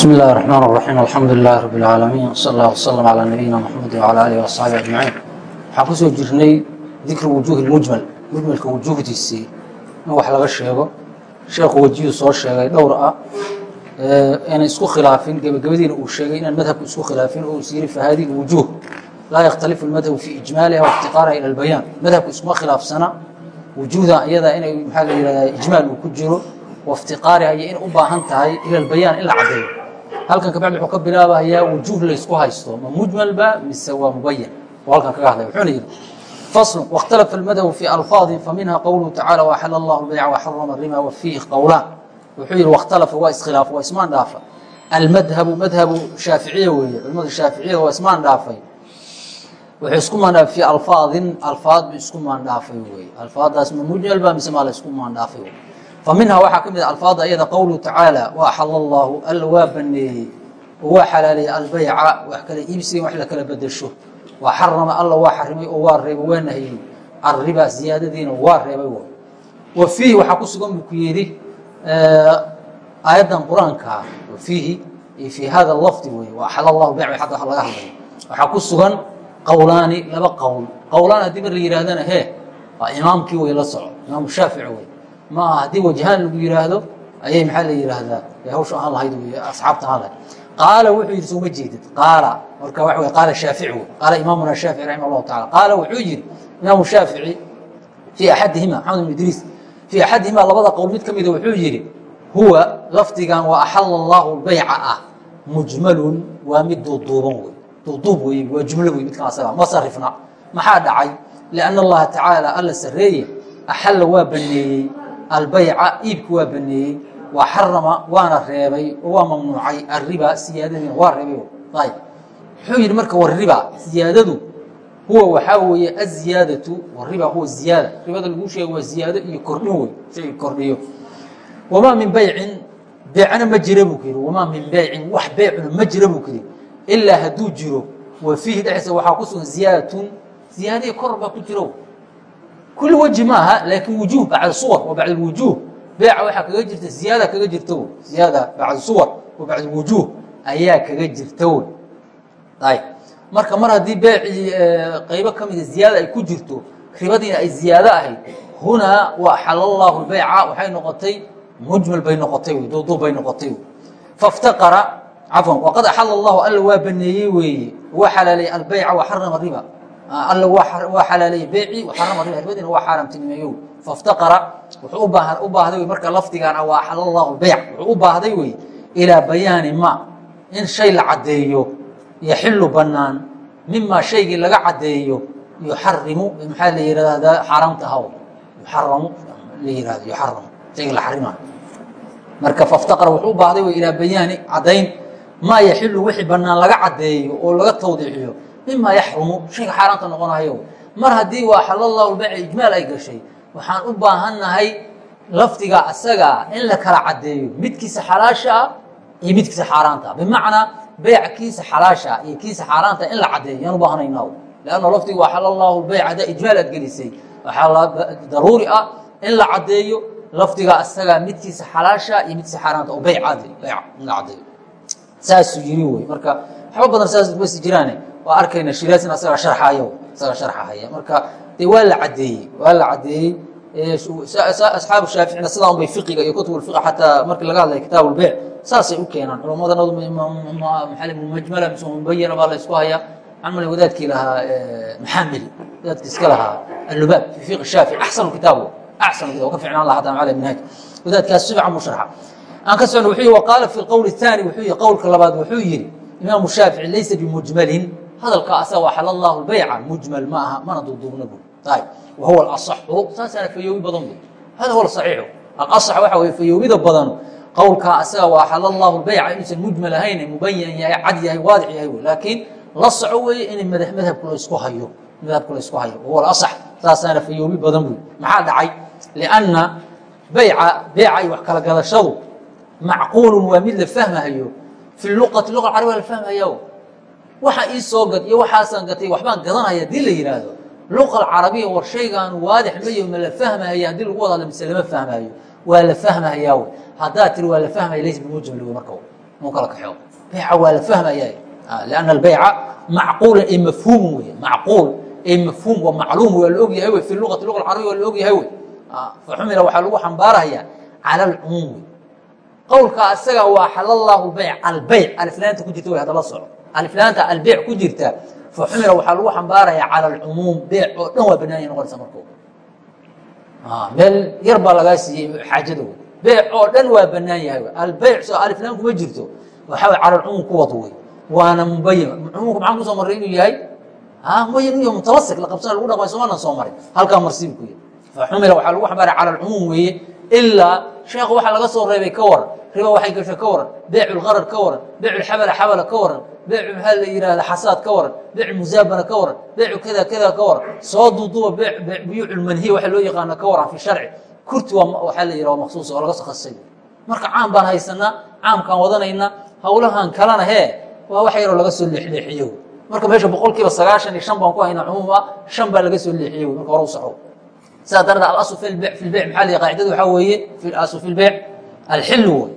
بسم الله الرحمن الرحيم الحمد لله رب العالمين وصلى الله وسلم على نبينا محمد وعلى آله وأصحaaبه أجمعين waxaan kusoo jirnay dikri wujuuhi mujmal mujmalka wujuuhdiisii in wax laga sheego sheekhu wejiyuu soo sheegay dhowr ah inay isku khilaafin gebagabadiina uu sheegay inaan madhabku isku khilaafin oo is yiri fahadi wujuuh laa yakhtalifu اlmadhabu fi ijmaaliha waاftiqaariha ilى اlbayaan madhabku iskuma khilaafsana wujuuhda iyada inay maxaa la yihahda ijmaal uu ku jiro waiftiqaariha iyo in u baahan tahay ila اlbayaan in la caddeeyo halkan kabacdi wuxuu ka bilaabayaa wujuuh laysku haysto. Ma mujmalba mise waa mubayan oo halkan kaga hadlay wuxuuna yidhi faslu wاkhtalafa almadahu fii alfaadi faminha qowluhu tacala waxala allah lbayca waxarama rima wa fiihi qowlaan wuxuu yidhi wakhtalafa waa iskhilaafo waa ismaan dhaafa almadhabu madhabu shaaficiya weeye. Culimada shaaficiyada waa ismaan dhaafay. Wuxuu isku maandhaafay fii alfaadin alfaad bu isku maandhaafay weye alfaadaas ma mujmalba mise maa laysku maandhaafay wey faminhaa waxaa ka mid a alfaada iyada qowluhu tacaala waaxala allaahu alla waa baneeyey oo waa xalaaleeyey albayca wax kala iibsiga wax la kala bedesho. Waa xarama alla waa xarimay oo waa reebay waa nahiyey arriba ziyaadadiina waa reebay wa fiihi waxaa ku sugan buu ku yidhi aayaddan qur'aankaa wa fiihi iyo fii hada lafdi weye waaxala allahu bayc agga laga hadlay. Waxaa ku sugan qowlaani laba qowl qowlaan haddii mar la yidhahdana he waa imaamkii wey la soco imaamu shaafici wey ma aha haddii wajhaan lagu yihaahdo ayay maxaa la yihaahdaa hawsha ahaan lahayd wy asxaabta ahaan lahayd. Qaala wuxuu yidhi sooma jeedid. Qaala marka waxa wey qaala shaafici wey qaala imaamuna shaafici raximah allahu tacala qaala wuxuu yidhi imaamu shaafici fii axadihima maxamed ibn idriis fii axadihima labada qowl mid ka mida wuxuu yidhi huwa lafdigan waa axala allahu bayca ah mujmalun waa mid duuduuban wey duuduub wey waa jumlo wey midkan asaga ma sarifna maxaa dhacay? Lianna allaha tacaala alla sareeye axalla waa baneeyey albayca iibku waa baneeyey waa xarama waana reebay oo waa mamnuucay ariba siyaadadiina waa reebay. Wuxuu yidhi marka wariba siyaadadu huwa waxaa weeye aziyaadatu wariba huwa ziyaada. Ribada lagu sheego waa ziyaado iyo kordhin wey shay kordhiyo. Wamaa min baycin beecna ma jira buu ku wamaa min beycin wax beecuna ma jira buu ku ilaa hadduu jiro wa fiihi dhexdiisa waxaa ku ziyaadatun ziyaadihii kor baa ku jiro kuli wji maaha laakiin wujuh bacd suwar wa bacd wujuh beeca waxaa kaga jirta ziyaada kaga jirta w ziyaada bacd suwar wa bacd wujuh ayaa kaga jirta wey ayb marka mar haddii beecii qaybo ka mida ziyaada ay ku jirto ribadiina ay ziyaado ahayd hunaa wa axala allahu beyca waxay noqotay mujmal bay noqotay w duuduub bay noqotay w faftaqara cafwan waqad axala allahu alla waa baneeyey weeye waa xalaaleeyey albeyca wa xarama riba alla waa xalaaleeyey beeci xarama riba ribadiina waa xaaraamtinimeeyo faftaqara wuxuu u baahday wey marka lafdigan ah waa axala allahu beyc wuxuu u baahday wey ilaa bayaani ma in shay la caddeeyo yaxilu bannaan mimaa shaygii laga caddeeyo yuxarimu maxaa la yihahdaa xaaraamta haw yuxaramu la yihahdo yuxaramu shaygii la xarimaa marka faftaqara wuxuu u baahday wey ilaa bayaani caddayn maa yaxilu wixii bannaan laga caddeeyo oo laga tawdiixiyo mima yaxrumu shayga xaaraanta noqonahayo mar haddii waa xalallahu beyc ijmaal ay gashay waxaan u baahannahay lafdiga asagaa in la kala caddeeyo. Midkiisa xalaasha ah iyo midkiisa xaaraanta ah bimacnaa beyc kiisa xalaasha iyo kiisa xaaraanta in la caddeeyo yaan u baahanayna lanna lafdiga waa xalallahu beyc haddaa ijmaal aad gelisay. Waxaa daruuri ah in la caddeeyo lafdiga asagaa midkiisa xalaasha iyo midkiisa xaaraanta oo beyc in la caddeeyo. Saasuu yiri wey. Marka waxba badan saas basi jiraane waa arkayna shiraasin asaga sharxayo isaga sharxahaya marka dee waa la caddeeyey waa la caddeeyey asxaabu shaaficina sidaa un bay fiqiga iyo kutub fiq xataa markii laga hadlaya kitaab ulbeyc saasay u keenaan culamadanadu maxaa mumajmala mise mubayana baa la isku hayaa maxaan malay wadaadkii lahaa maxamili wadaadkii iska lahaa allubaab fi fiq shaafici axsanu kitaab axsanu kitab ka ficnaan laha hataa macala minhaaj wadaadkaas si fiican buu sharxa aan ka socno wuxuu yihi waqaala fi lqowl الثaani wuxuu yihi qowlka labaad wuxuu yihi imaamu shaafici laysa bimujmalin hadalka asa waa xal allahu mujmal ma aha mana duuduubna bu wahuwa alasaxu. Saasana fayoobi badan bu hada huwa asaxiixu alasax waxa weye fayoobida badanu qowlkaa asaga waa xal allahu inuusan mujmal ahayn mubayan yahay cad yahay waadic yahay w laakiin la soco weeye in madhabku laysku hayo. Madhabku laysku hayo. Wahuwa alasax. Saasaana fayoobi badan bu maxaa dhacay? Lianna bayca beeca iyo wax kala gadashadu macquulu waa mid la fahmahayo. Fi luqati luqa carabiga la fahmahaya waxa ii soo gad iyo waxaasaan gatay waxbaan gadanaya haddii la yidhaahdo luqa alcarabiya war waadix mayo ma la fahmahaya haddii lagu wada mise lama fahmayo waa la fahmahayaa wey. Haddaad tiri waa la fahmaya laysa bimujmal wey marka inuu kala kaxeeyo beyca waa la fahmaya lianna albeyca macquulan ee mafhuumun wey. Macquul ee mafhuum waa macluum waa la ogyahay wey. Fi luqati luqa alcarabiya waa la ogyahay wey. Faxumila waxaa lagu xambaaraya cala alcumuum wey qowlka isaga waa xalallahu beyc albeyc aliflaanta ku jirta way hadala soco aliflaanta albeyc ku jirta. Faxumila waxaa lagu xambaaraya cala alcumuum beyc oo dhan waa banaanya noqonaysa marko meel yar baa lagaa siiyey xaajada wey beyc oo dhan waa banaan yahay. Albeyc soo aliflaan kuma jirto. Waxaa way cala alcumuum ku wad wey waana mubayin cumuumka maxaan ku soo marray inuu yahay? Mubayin inuu yahay mutamasik la qabsana lagu dhaqmay soomaanan soo maray. Halkaa marsiib ku yahay faxumila waxaa lagu xambaaraya cala alcumuum weeye. Ilaa sheekhu waxaa laga soo reebay ka waran riba waxay gasho ka waran. Beycu lqarar ka waran. Beycu lxabala xabala ka waran. Beycu maxaa la yihahda xasaad ka waran. Beycu musaabana ka waran. Beycu kada kada ka waran. Soo duuduba buyuuc lmanhiya waxa loo yaqaana ka waran fi sharci. Kurti waxaa la yihah maksuus oo laga soo khasisay marka caam baan haysanaa caamkaan wadanaynaa hawlahan kalena hee waa wax yaroo laga soo leexleexiyo marka meesha boqol kiiba sagaashan iyo shan baan ku haynaa cumuum ah shan baa laga soo leexiyo marka hore u soco sidaa darada alasl fi lbeyc fi lbeyc maxaa la qaacidadu waxaa weeye alasl fi lbeyc alxilu wey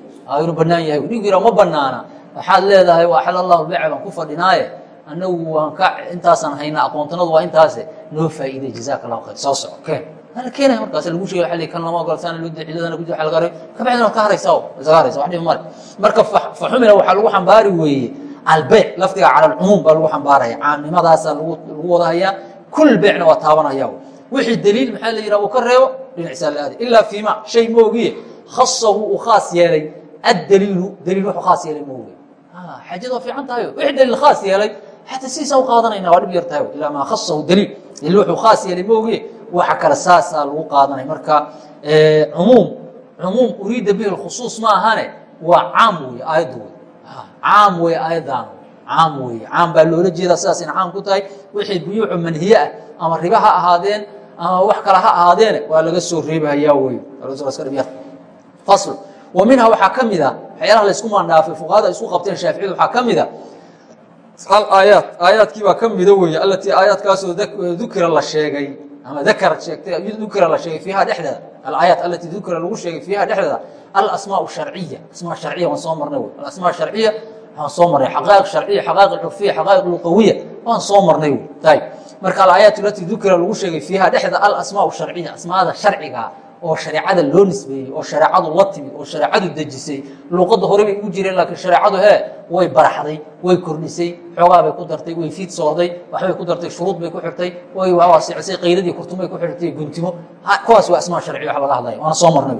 inuu banaan yahay yidhaha ma banaana waxaad leedahay waa xal allahu beyca baan ku fadhinaaye. Anagu waan ka intaasaan haynaa aqoontanadu waa intaase noo faa'iiday jazaaka allahu khayr. Soo soco keen ala keenaya markaas lagu sheegay xalli kan lama ogolsaan loo dii ciladana gudi waxa laga reeb kabacdina waad ka haraysaa isaga haraysa wax dhibi male marka faxumila waxaa lagu xambaari weeye albeyc lafdiga cala alcumuum baa lagu xambaaraya. Caamnimadaasaa lagu lagu wadahayaa kul beycna waa taabanaya. Wixii daliil maxaa la yidhaha uu ka reebo? Dhinacisaa la aaday ilaa fiima shay moogiye khasahu uu khaas yeelay addaliilu daliil wuxuu khaas yeelay moogiye xaajada waa fiican tahayo wixii daliil khaas yeelay xataa sidiisaa u qaadanayna waa dhib yar tahay. Ilaa maa khasahu daliil. Daliil wuxuu khaas yeelay moogiye waxa kale saasaa lagu qaadanaya marka cumuum cumuum uriida bihi lkhusuus ma ahane? Waa caam wey aayaddu wey caam wey aayaddan caam wey caam baa loola jeedaa sidaasayna caam ku tahay. Wixii buyuucu manhiye ah ama riba ha ahaadeen ama wax kale ha ahaadeene waa laga soo reebahayaa wey wa minha waxaa ka mid a waxyaalaha laysku maandhaafay fuqahada isku qabteen shaaficiyadu waxaa ka mid a alaayaat aayaadkii baa ka mida weeye alatii aayaadkaasoo dukira la sheegay ama dakara sheegtay dukira la sheegay fiiha dhexdeeda. Alaayaat alatii dukira lagu sheegay fiiha dhexdeeda alasmaa sharciya asmaa sharciya waan soo marnay wey alasmaa sharciya waan soo marnay xaqaa'iq sharciya xaqaa'iq curfiya xaqaa'iq luqawiya waan soo marnay wey tayib marka alaayaat alatii dukira lagu sheegay fiiha dhexdeeda alasmaa sharciya asmaada sharciga oo shareecada loo nisbeeyey oo shareecadu la timid oo shareecadu dejisay luuqadda hore bay ugu jireen laakiin shareecadu hee way baraxday way kordhisay xoogaa bay ku dartay way fiid soorday waxbay ku dartay shuruud bay ku xirtay way waasicisay qaydadii kurtumay ku xirtay guntimo. Kuwaas waa asmaa sharciya wax laga hadlaya waana soo marnay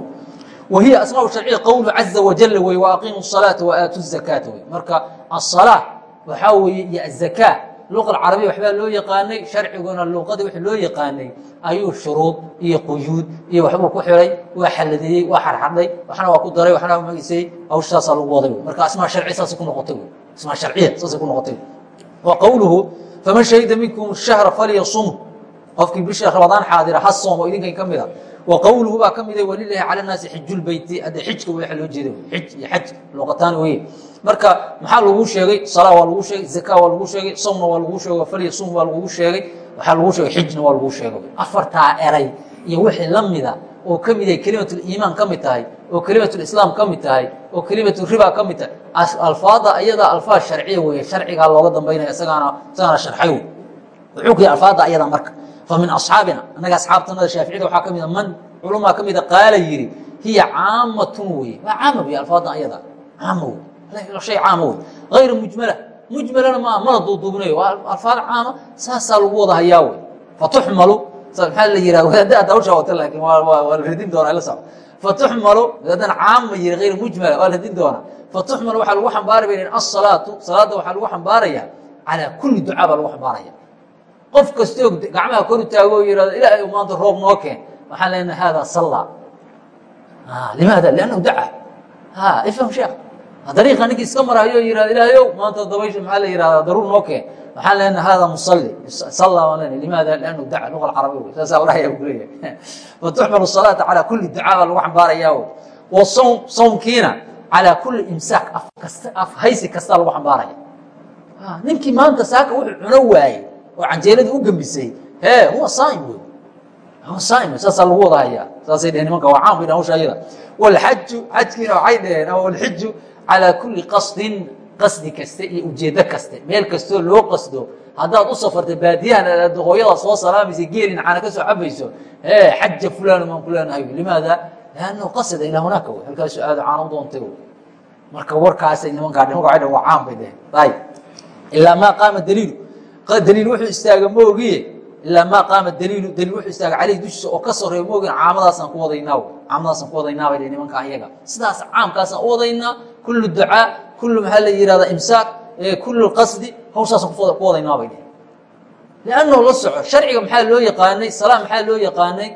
wahiya asmaa sharciya qowlu caza wajala wey wa aqiimu salaata wa aatu zakaata wey marka asalaa waxaa weeye iyo azakaa luqa alcarabiya waxbaa loo yaqaanay sharciguna luuqadii wixii loo yaqaanay ayuu shuruud iyo quyuud iyo waxbuu ku xiray waa xaladeeyey waa xarxadhay waxna waa ku daray waxna magisay hawshaasaa lagu waday. Marka asmaa sharci saasay ku noqotay. Asmaa sharciya saasay ku noqotay. Wa qowluhu faman shahida minkum shahra falyasum. Qofkii bisha ramadaan xaadira ha soomo idinkan ka mid a wa qowluhu baa ka mida walilaahi cala naasi xijulbeyti hadda xijka waxa loo jeeda xij iyo xaj luqataan weye marka maxaa lagu sheegay? Salaa waa lagu sheegay zaka waa lagu sheegay somna waa lagu sheegay falya sum waa lagu sheegay waxaa lagu sheegay? Xijna waa lagu sheegay. Afartaa eray iyo wixii la mida oo ka mid yahay kelimatuliimaan ka mid tahay oo kelimatulislaam ka mid tahay oo kelimatu riba ka mid tahay alfaada ayadaa alfaad sharciya weeye sharcigaa looga dambaynaya isagaana isagaana sharxay wey wuxuu ku yihi alfaada ayadaa marka famin asxaabina annaga asxaabtanada shaaficida waxaa ka mida man culamaa ka mida qaala yidhi hiya caamatun weye waa caama wey alfaadan ayada caama wey shay caama wey hayra mujmala mujmalana maaha mana duuduubnayo waa alfaad caama saasaa lagu wada hayaa wey fatuxmalu maxaa la yiraa wadaada hadda hawshaa wata laakiin waa la radin doonaa la soco fatuxmalu wadaadana caama yiri hayra mujmala waa la radin doonaa fatuxmalu waxaa lagu xambaari bay asalaatu salaadda waxaa lagu xambaaraya calaa kulli ducaa baa lagu xambaaraya qof kastoo gacmaha kor u taago oo yihahdo ilaahay u maanta roob noo keen waxaan leenahay hada salla limaada liannahu daca ifham sheekh dariiqa ninkii iska marayo yihahdo ilaahayow maanta dabaysha maxaa la yihahdaa daruur noo keen waxaan leenahay hada musalli. Salla baan leenahay limaada liannahu daca luqa alcarabiya wey. Saasaa la dhahaya buu leeyahay. Fatuxmalu salaata calaa kulli ducaa baa lagu xambaarayaa wey. Wa sawm sawmkiina calaa kulli imsaak af kasta af haysi kastaa lagu xambaaraya. Ninkii maanta saaka wuxuu cuno waayey oo canjeeladii u gembisay he huwa saaim wey. Huwa saaim saasaa lagu wada hayaa. Saasay dheheen nimanka waa caan bay dhahan hawsha ayada walxaju xajkiina waxay dheheen ama walxiju calaa kulli qasdin qasdi kaste iyo ujeeddo kaste meel kastoo loo qasdo haddaad u safarta baadiyahan aad hooyada soo salaamaysa geelin cana ka soo cabayso e xaja fulan maan ku leenahay limaada lannahu qasada ilaa hunaaka w halkaasu aado caana u doontay marka warkaasay nimankaa nimanka waa caan bay dheheen ayb ilaa maa qaama daliilu daliil wuxuu istaaga moogiye ilaa maa qaama daliilu daliil wuxuu istaaga caleyh dushiisa oo ka soreeyo moogin caamadaasaan ku wadaynaa caamadaasaan ku wadaynaa bay dheh nimanka ayaga sidaas caamkaasaan u wadaynaa kullu ducaa kullu maxaa la yihahdaa imsaak kullu qasdi hawshaasaan ku wadaynaa bay dheh liannahu la soco sharciga maxaa loo yaqaanay salaa maxaa loo yaqaanay?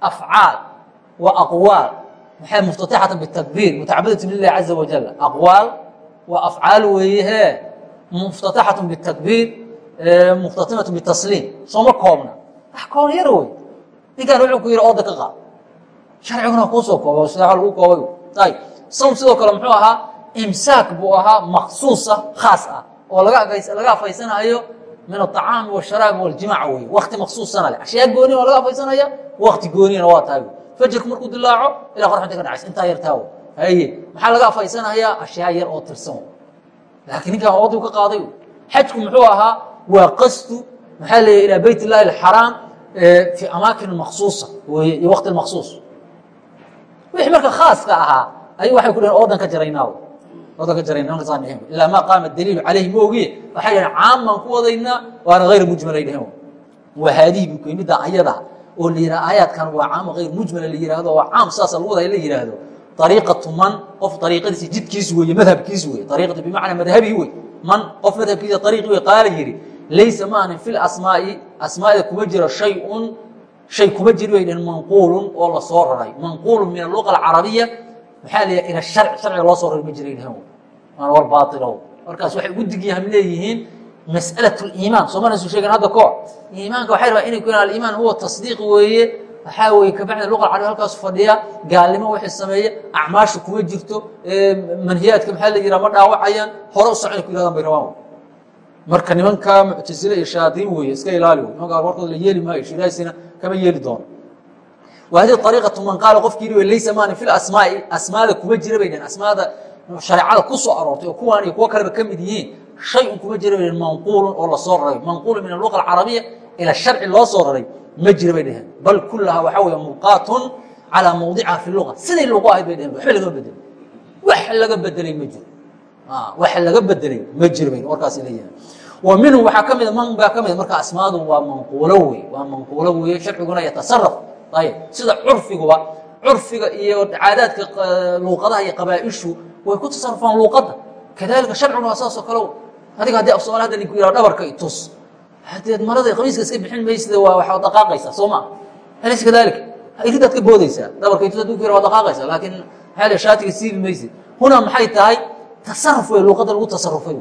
Afcaal wa aqwaal. Maxay muftatixatan bitakbiir mutacabadatu lilahi caza wajal aqwaal waa afcaal weeye hee muftatixatu bitakbiir mukhtatimatu bitasliim. Sooma koobna. Wax koon yar wey. Ninkaan wuxuu ku yihi ooda ka qaad. Sharciguna kuusoo kooba lagu koobay ayb sawm sidoo kale muxuu ahaa imsaak buu ahaa maksuusa khaas ah oo laga afaysanayo min aطacaami washaraab wاljimac wey wakti maksuusana le ashyaa gooniya waa laga afaysanaya wakti gooniyana waa tahay fajarku markuu dilaaco ilaa qorxinta ka dhacaysa intaa yar taawo haye maxaa laga afaysanayaa ashyaa yar oo tirsan laakiin ninkaan ooduu ka qaaday xajku muxuu ahaa waa qasdu maxaa leeya ilaa beyt اllahi اxaraam fi amaakin maksuusa weye iyo wakti maksuus wixii marka khaaska ahaa ayuu waxay ku dhaheen oodan ka jaraynaa oodan ka jarayna ilaa maa qaama daliilu calayhi moogiye waxay dhaheen caam baan ku wadaynaa waana hayr mujmal ay dheheen waa haadihi buu kuyi midda ayada oo la yidhaha waa caam hayr mujmala la yihahdo waa caam saasa lagu waday la yidhaahdo ariiqatu man qof ariiqadiisa jidkiis weeye madhabkiis weye ariiqatu bimacnaa madhabii wey man qof madhabkiisa ariiqi wey qaala yidhi laysa maanin fi asmaai asmaada kuma jiro shayun shay kuma jiri bay dhaheen manquulun oo la raray. Manquulun min aluqa alcarabiya maxaa la ila harci sharciga loo soo raray ma jiray dhaheen waana war baailow markaas waxay ugu digyahan leeyihiin mas'alat liimaan soo mana su sheegen hadda koo iimaanka waxay rabaa inay ku yahan aliimaan huwa tasdiiq weeye. Waxaa weye kabacdi luqa alcarabiya halkaasu fadhiya gaalnimo waxay sameeye acmaasha kuma jirto manhiyaadka maxaa la yidhaha ma dhaawacayaan hore u socon ku yirahdaan bay rabaan marka nimanka muctasile iyo shayaaiin weeye iska ilaali wey nimanka warkood la yeeli maayo shiraasina kama yeeli doono wahadi ariiqatu man qaala qofkii yidhi laysa maani fi asmaai asmaada kuma jira bay dhaheen asmaada shareecada ku soo aroortay oo kuwaan iyo kuwo kaleba ka mid yihiin shay un kuma jira bay dhaheen manquulun oo la soo raray. Manquulun min aluqa alcarabiya ila sharci loo soo raray ma jira bay dhaheen bal kullaha waxaa weeye mulqaatun calaa mawdiciha fi luga. Siday lugu ahayd bay dhaheen waxba lagama bedelay wax laga bedelay ma jiro wax laga bedelay ma jiro bay warkaas leeyahay wa minhu waxaa ka mida man baa ka mida marka asmaadu waa manquulo wey waa manquulo weeye sharciguna yatasaraf ayb sida curfiguba curfiga iyo caadaadka luuqadaha iyo qabaaishu way ku tasarufaan luuqadda. Kadalika sharciguna waa saasoo kale. Adiga haddii af somal hada ninku yihah dhabarka itus hadeed marada qamiiska iska bixin maysida waa waxaa dhaqaaqaysaa soo ma alaysa kadalika iridaad ka boodaysaa dhabarka itus haduu ku yihah waa dhaqaaqaysaa laakiin maxaa shaatiga siibi maysid huna maxay tahay? Tasaruf wey luuqadda lagu tasarufay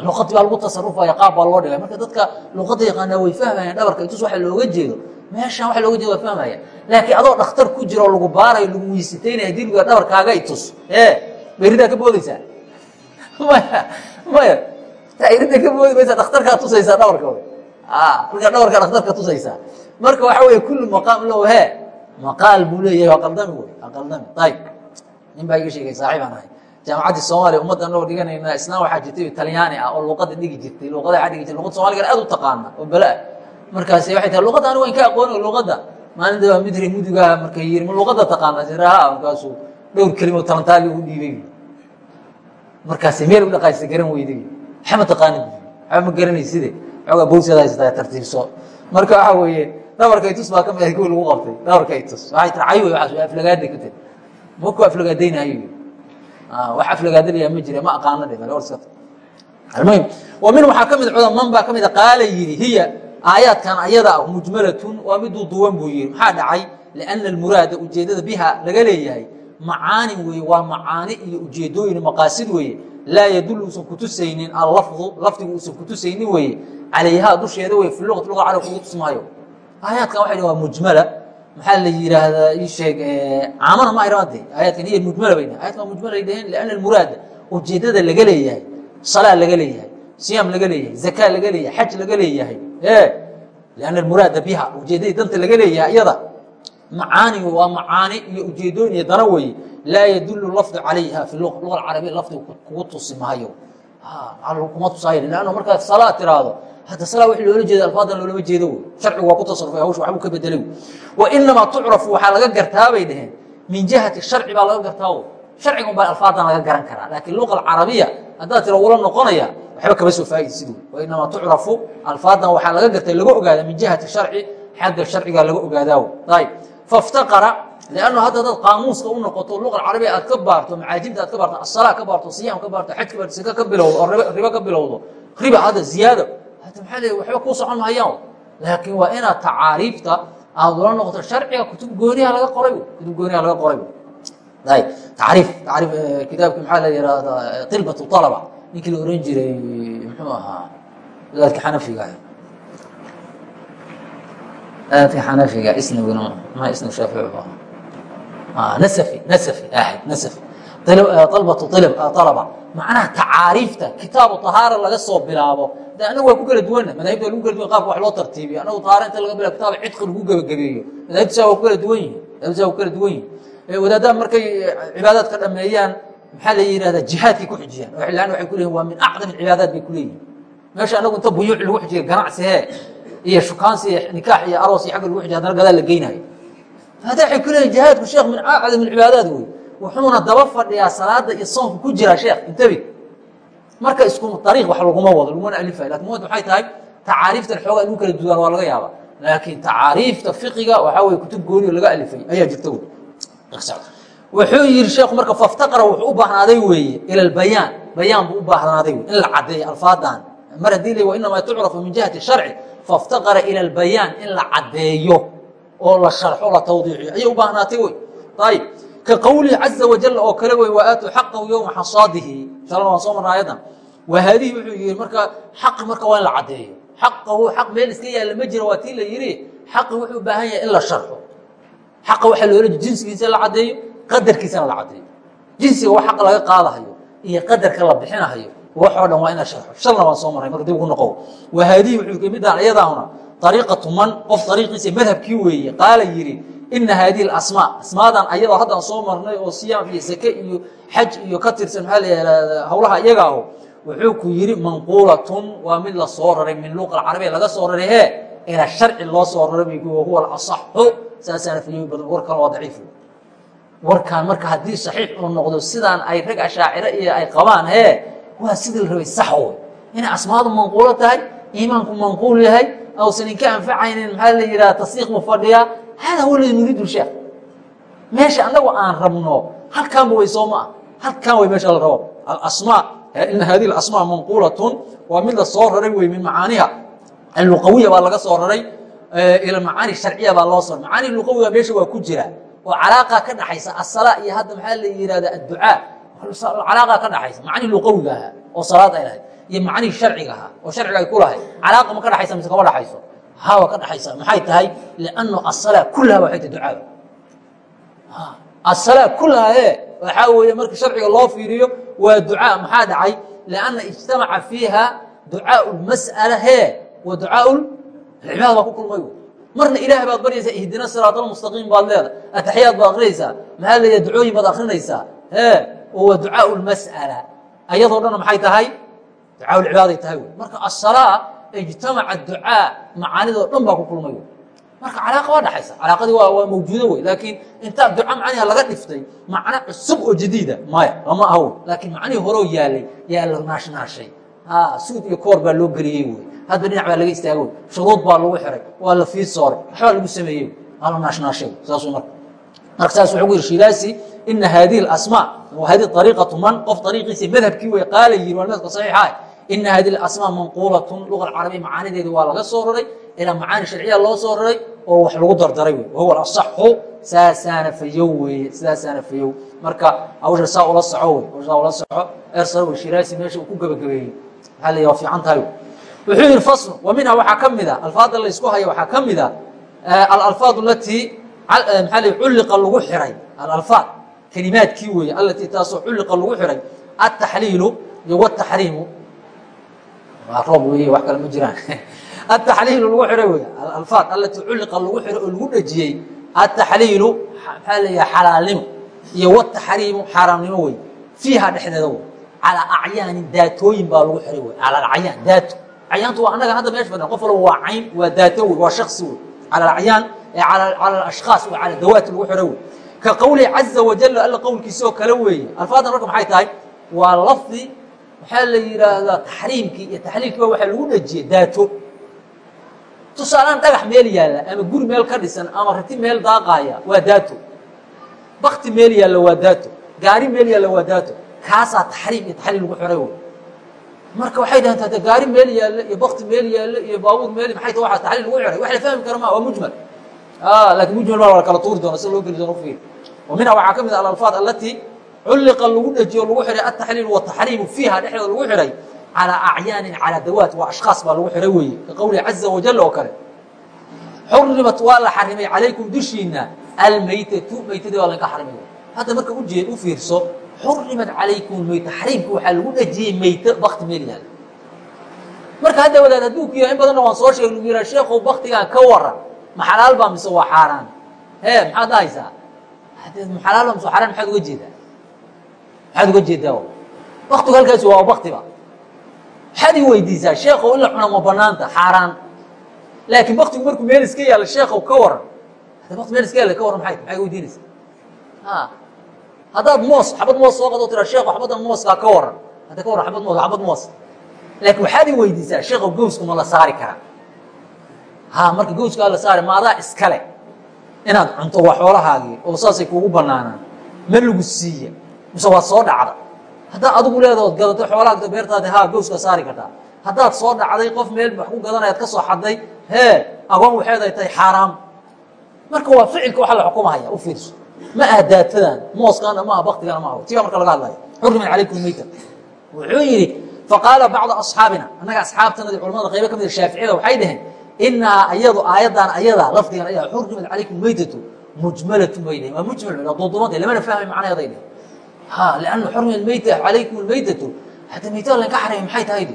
luuqadii baa lagu tasarufaya qaab baa loo dhigay. Marka dadka luuqadda yaqaanaa way fahmayaan dhabarka itus waxa looga jeedo. Meeshaan waxa looga jeedo waa fahmaya. Laakiin adoo dhakhtar ku jiro lagu baarayo lagu weysataynaya lagu dhabarkaaga itus ee beridaa ka boodaysaa? Maya maya. Irida ka boodi maysa dhakhtarkaa tusaysaa dhabarka markaa dhabarka dhakhtarka tusaysaa. Marka waxa weye kullu maqaam lahu he maqaal buu leeyahay waa qaldami wey waa qaldami. Ayib nin baa iga sheegay saaxiibaan ahay jaamacaddii soomaaliya ummadda anagoo dhiganayna isnaan waxaa jirtay talyaani ah oo luuqadda dhigi jirtay luuqada waxaa dhigi jirtay luqadda somaligana aad u taqaana oo bala-a markaasi waxay tahay luqadda anigu waan ka aqooni luqadda. Maalinta waa midri mudugaha markay yiri ma luqadda taqaana siraha markaasuu dhowr kelimo talantaali u dhiibay. Markaasi meel u dhaqaaysa garan weyday waxma taqaanid? Waxba ma garanayside xoogaa bowsada haysataa tartiibso marka waxa weeye dhabarka itus baa ka mid kuwi lagu qabtay dhabarka itus. Waxay tahay cay waxaas aflagaada ku tiri maku aflagaadaynayo wax ah waa waa calayhaa dusheeda wey fi luqati luqa carab tusmaayo. Aayaadkan dh waa mujmala maxaa la yidhaahdaa ii sheeg caamana ma ayrade aayaadkan hiya mujmala bay ayadkan mujmala ay dhaheen liana almuraada ujeedada laga leeyahay salaa laga leeyahay siyaam laga leeyahay zakaa laga leeyahay xaj laga leeyahay liana almuraada biha ujeedadii danta laga leeyahay iyada. Macaani waa macaani iyo ujeedooyin iyo dana weeye. Laa yadulu lafdu calayha fi luga carabiya lafdiga kugu tusi maayo. Kuma tusaayo lanno markaad salaa tiraahdo hadda salaa wix loola jeeda alfaadan loolama jeedo wey sharcigu waa ku tasarufay hawsha waxbuu ka bedelay wa inamaa tucrafu waxaa laga gartaa bay dhaheen. Min jihati sharci baa laga gartaa o sharciga un baa alfaadan laga garan karaa. Laakiin luqa alcarabiya haddaad tira ula noqonaya waxba kama soo faa'idi siduu wainamaa tucrafu alfaadan waxaa laga gartay laga ogaada min jihati sharci xagga sharcigaa laga ogaadaa ayb faftaqara lannu hadda dad qaamuuska u noqoto luqa carabiya aad ka baarto macaajibta aad ka baarto asala ka baarto siyam ka baarto xaj ka baarto sika ka bilowdo oo ribo ka bilowdo riba hadda ziyaado maxaa leey waxba kuu socon mahayaan laakiin waa inaad tacaariifta aad ula noqoto sharciga kutub gooniha laga qoray kutub gooniha laga qoray tacriif. Tacriif kitaabki maxaa la yihahdaa tilbatu alaba ninkii la oran jiray muxuu ahaa wadaadka xanafiga wadaadka xanafiga isniguna ma isnig shaafici bu ahaa nasafi nasafi ahad nasafi dalbatu alaba macnaha tacaariifta kitaabu tahaara laga soo bilaabo de anagu waa ku kala duwanna madaahibta lagu kala duwan qaabka wax loo tartiibiyo anagu tahaara inta laga bilabo kitaaba cidqi lagu gebagabeeyo madaahibtiisa waa ku kala duwan yihiin madaahibtiisa waa ku kala duwan yihiin wadaadaha markay cibaadaad ka dhameeyaan maxaa la yihahdaa jihaadkay ku xijiyaan oo xillaan waxay ku leeyihiin waa min acdam alcibaadaat bay ku leeyihiin meesha anagu inta buyuuc lagu xijiya ganacsi hee iyo shukaansi iyo nikaax iyo aroos iyo agga lagu xijiya haddana gadaal la geynayo hadda waxay ku leeyihiin jihaadku sheekh min acdam alcibaadaat wey wuxuuna daba fadhiyaa salaada iyo soonka ku jiraa sheekh intabi marka isku ariiq wax laguma wado lagumana alifayo laakiin muhimad waxay tahay? Tacaariiftan xoogaa inuu kala duwaan waa laga yaaba laakiin tacaariifta fiqiga waxaa weye kutub gooni oo laga alifay ayaa jirta wuxuu yihi sheekhu marka faftaqara wuxuu u baahnaaday weeye ila bayaan. Bayaan buu u baahnaaday in la cadeeyo alfaadan mar haddii la inamaa tucrafu min jihati sharci. Faftaqara ila albayaan in la cadeeyo oo la sharxo la tawdiixiyo. Ayay u baahnaatay wey. Ayib ka qowlihi caza wajal oo kale wey wa aatuu xaqahu yowma xasaadihi shalana waan soo marna ayadan wa haadihi wuxuu yihi marka xaqi marka waa in la cadeeyo xaqahu xaq meel iska yaalla ma jiro waa tii la yihi xaqi wuxuu u baahan yahay in la sharxo xaqa waxaa loola jinsigiisa la cadeeyo qadarkiisana la cadeeyo jinsiga wax xaq laga qaadahayo iyo qadarka la bixinahayo waxoo dhan waa ina sharxo shalna waan soo marray marka dib ugu noqo wa haadihi wuxuu kamidaan iyadaahuna ariiqatu man qof ariiqiisa madhabkii weeye qaala yidhi ina haadihi asmaa asmaadan ayadoo haddaan soo marnay oo siyaam iyo sake iyo xaj iyo ka tirsan maxaa la hawlaha iyaga aho wuxuu ku yidhi manquulatun waa mid la raray min luqa alcarabiya. Laga soo raray he ila sharci loo soo raray wahuwa alasaxu. Saasaana fiyomi badan warkan waa daciif. Warkaan marka haddii saxiix uu noqdo sidaan ay rag ashaaciro iyo ay qabaan hee waa sidii la rabay sax wey inay asmaadu manquulo tahay iimaanku manquul yahay ausan inka anfacaynin. Maxaa la yidhaha tasdiiq mu fadhiyaa hada huwa ladi nuriidu sheekh meesha annagu aan rabno halkaanba way soo ma ah halkaan way meesha la rabo alasmaa ina hadihi alasmaa manquulatun waa mid la soo raray wey min macaaniha alluqawiya baa laga soo raray ila macaani sharciya baa loo soo macaani luqawiga meesha waa ku jira oo calaaqa ka dhaxaysa asala iyo hadda maxaa la yihahda adducaa calaaqa ka dhaxaysa macani luqawiga ahaa oo salaad ay lahayd iyo macnihii sharciga ahaa oo sharciga ay ku lahayd calaaqa ma ka dhaxaysa mise kama dhaxayso hawa ka dhaxaysa. Maxay tahay? Liannu asalaa kullaha waxay tahay ducaada asalaa kullaha e waxaa weeye marka sharciga loo fiiriyo waa ducaa. Maxaa dhacay? Lianna ijtamaca fiiha ducaau lmas'ala he wa ducaau alcibaada baa ku kulmay marna ilaah baad baryaysaa ihdina siraat almustaqiim baad leeda ataxiyaad baad akrinaysaa maxaa leeya ducooyin baad akrinaysaa e waa ducaau lmas'ala ayadoo dhanna maxay tahay? Ducaa lcibaaday tahay marka asalaa ijtamaca ducaa macaanidoo dhan baa ku kulmay marka calaaqa waa dhaxaysa. Calaaqadii waa mawjuudo wey. Laakiin intaa duca macniha laga dhiftay macno cusub oo jadiida maya lama ahaw laakiin macnihii horoo yaalay yaa la naashnaashay suud iyo koor baa loo geliyey wey. Hadba dhinac baa laga istaago shuruud baa lagu xiray. Waa la fii sooray waxbaa lagu sameeyey waa la naashnaashay saas marka marka saas wuxuu ku yidhi shilaasi ina haadihi alasmaa wa hadihi ariiqatu man. Qof ariiqiisa madhabkii wey qaala yiri waa madhabka saxiixa ina hadihi alasmaa manquulatun luga alcarabiya macaanideeda waa laga soo raray ilaa macaani sharciya loo soo raray oo wax lagu dardaray wey wahuwa alasaxu saasaana fayow weeye sidaasaana fayow marka hawsha saa ula soco wey hawsha ula soco ersar wey shiraasi meesha uu ku gebagabeeyey maxaa la waa fiican tahay wuxuu yihi fasl wa minha waxaa ka mida alfaada laysku haya waxaa ka mida alalfaad alatii maxaa l culliqa lagu xiray alalfaad kelimaadkii weeye alatii taasoo culliqa lagu xiray ataxliilu iyo wataxriimu roob wey wax kale ma jiraan. Ataxliilu lagu xiray wey alalfaad alatii culliqa lagu xiray oo lagu dhejiyey ataxliilu maxaa leeyaha xalaalnimo iyo wataxriimu xaaraamnimo wey fiiha dhexdeeda wey calaa acyaanin daatooyin baa lagu xiray wey cala acyaan daato acyaantu waa annaga hadda meesha fadhiyan qof walba waa cayn waa daato wey waa shaksi wey cala acyaan ee cala ashkhaas wey cala dawaati lagu xiray wey ka qowlihi caza wajal alla qowlkiisa oo kale weeye alfaadan marka maxay tahay? Waa lafdi waxaa la yidhaahdaa taxriimkii iyo taxliilkiiba waxaa lagu dhejiyey daato. Tusaalaan dhagax meel yaalla ama guri meel ka dhisan ama rati meel daaqaaya waa daato. Bakti meel yaalla waa daato. Gaari meel yaalla waa daato. Kaasaa taxriim iyo taxliil lagu xiray wey marka waxay dhahan tate gaari meel yaalla iyo bakti meel yaalla iyo baabuur meel maxay tahay waxaa taxliil lagu xiray wax la fahmi kara ma waa mujmal. Laakiin mujmal baa la kala tuuri doona sida loo geli doono ufiir wa minha waxaa ka mid ah alalfaad allatii culliqa lagu dhejiyo lagu xihay ataxliil wataxriimu fiiha dhexdooda lagu xihay calىa acyaanin calىa dawaat waa ashkhaas baa lagu xihay weeye. Ka qowlihi caza wajal oo kale. Xurimat waa la xarimay calaykum dushiina almaytatu maytadii waa laga xarimay. Hadda marka ujeed u fiirso xurimat calaykum mayt xariimka waxaa lagu dhejiyey mayto bakti meel yaal. Marka hadda wadaad hadduu ku yahay in badanna waan soo sheegay lagu yihaa sheekhow baktigaan ka waran ma xalaal baa mise waa xaaraan? He maxaad dhahaysaa xalaal baa mise xaraan maxaad uga jeedaa maxaad uga jeedaa baktigu halkaasi waa baktiba maxaad ii weydiisaa sheekhow in la cuna ma banaanta xaaraan. Laakiin baktigu markuu meel iska yaalla sheekhow ka waran. Bakti meel iska yaalla ka waran maxay maxay weydiinaysaa a haddaad moos xabad moos soo qado tiraa sheekhu xabaddan mooskaa ka waran. Hadda ka waran xabad moos xabad moos. Laakiin waxaad ii weydiisaa sheekhow gowsku ma la saari karaa. Ha marka gowskaa la saari ma adaa iskale inaad cunto waa xoolahaagii oo saasay kuugu banaanaan ma lagu siiya mise waad soo dhacda haddaad adigu leeda od gadato xoolaha beertaadi haa gowska saari kartaa. Haddaad soo dhacday qof meel wax ku gadanayaad ka soo xadday hee agoon waxeed ay tahay xaaraam. Marka waa ficilka waxa la xukumahaya u fiirso. Ma aha daatadan mooskaana maaha baktigana maaha tiga marka laga hadlayo xuriman calaykum mayta wuxuu yidhi faqaala bacdu asxaabina annaga asxaabtanadi culamada qaybo ka mid shaaficiyada waxay dhaheen inahaa ayadu aayaddan ayada lafdigan ayaa xurimat calaykum maytatu mujmalatu bay dhaheen. Waa mujmal duuduubanta lamana fahmay macnaheeday dhaheen ana xurmi meyta alaykum lmaytatu hadda maytada laynka xarima maay tahay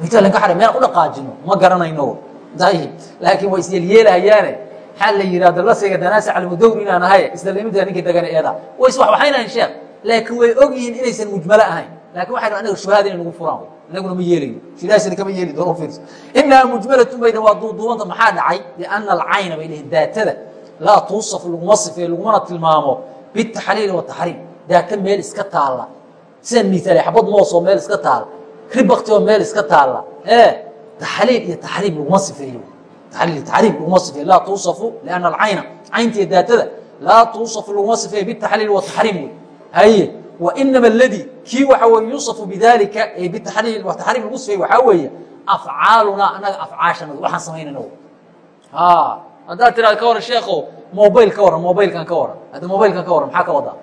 maytada lanka xarim meel udhaqaajino ma garanayno. Ayib laakiin waa isyeelyeelahayaane maxaa la yihahdo lasayga danaasac almudawri inaan ahay isla limida ninka degana eeda. Way iswaxwaxaynahayn sheekh. Laakiin way og yihiin inaysan mujmalo ahayn. Lakin waxay anaga shubahada inay nagu furaan. Inaguna ma yeelayo. Shilaashana kama yeeli doono fiirso. Inaha mujmalatun bay waa duuduubanta maxaa dhacay? Liana alcayna bay dhaheen daatada. Laa tuusafu laguma sifeeyo lagumana tilmaamo. Bitaxliili wataxriim daata meel iska taalla. Sidaan miaale xabad moosoo meel iska taalla. Ribakti oo meel iska taalla. E taxliil iyo taxriim laguma sifeeyo taxliil iyo taxriim laguma sifeeyo laa tuusafu lianna alcayna caynta iyo daatada. Laa tuusafu laguma sifeeyo bitaxliil wataxriim wey. Haye wa inama aladii kii waxa weye yuusafu bidalika ee bitaxliil wataxriim lagu sifeeyo waxaa weeye afcaalunaa annaga afcaashanadu waxaan samaynayna haddaad tiraada ka waran sheekho mobayl ka waran mobaylkan ka waran. Hadda mobaylkan ka waran maxaa ka wadaa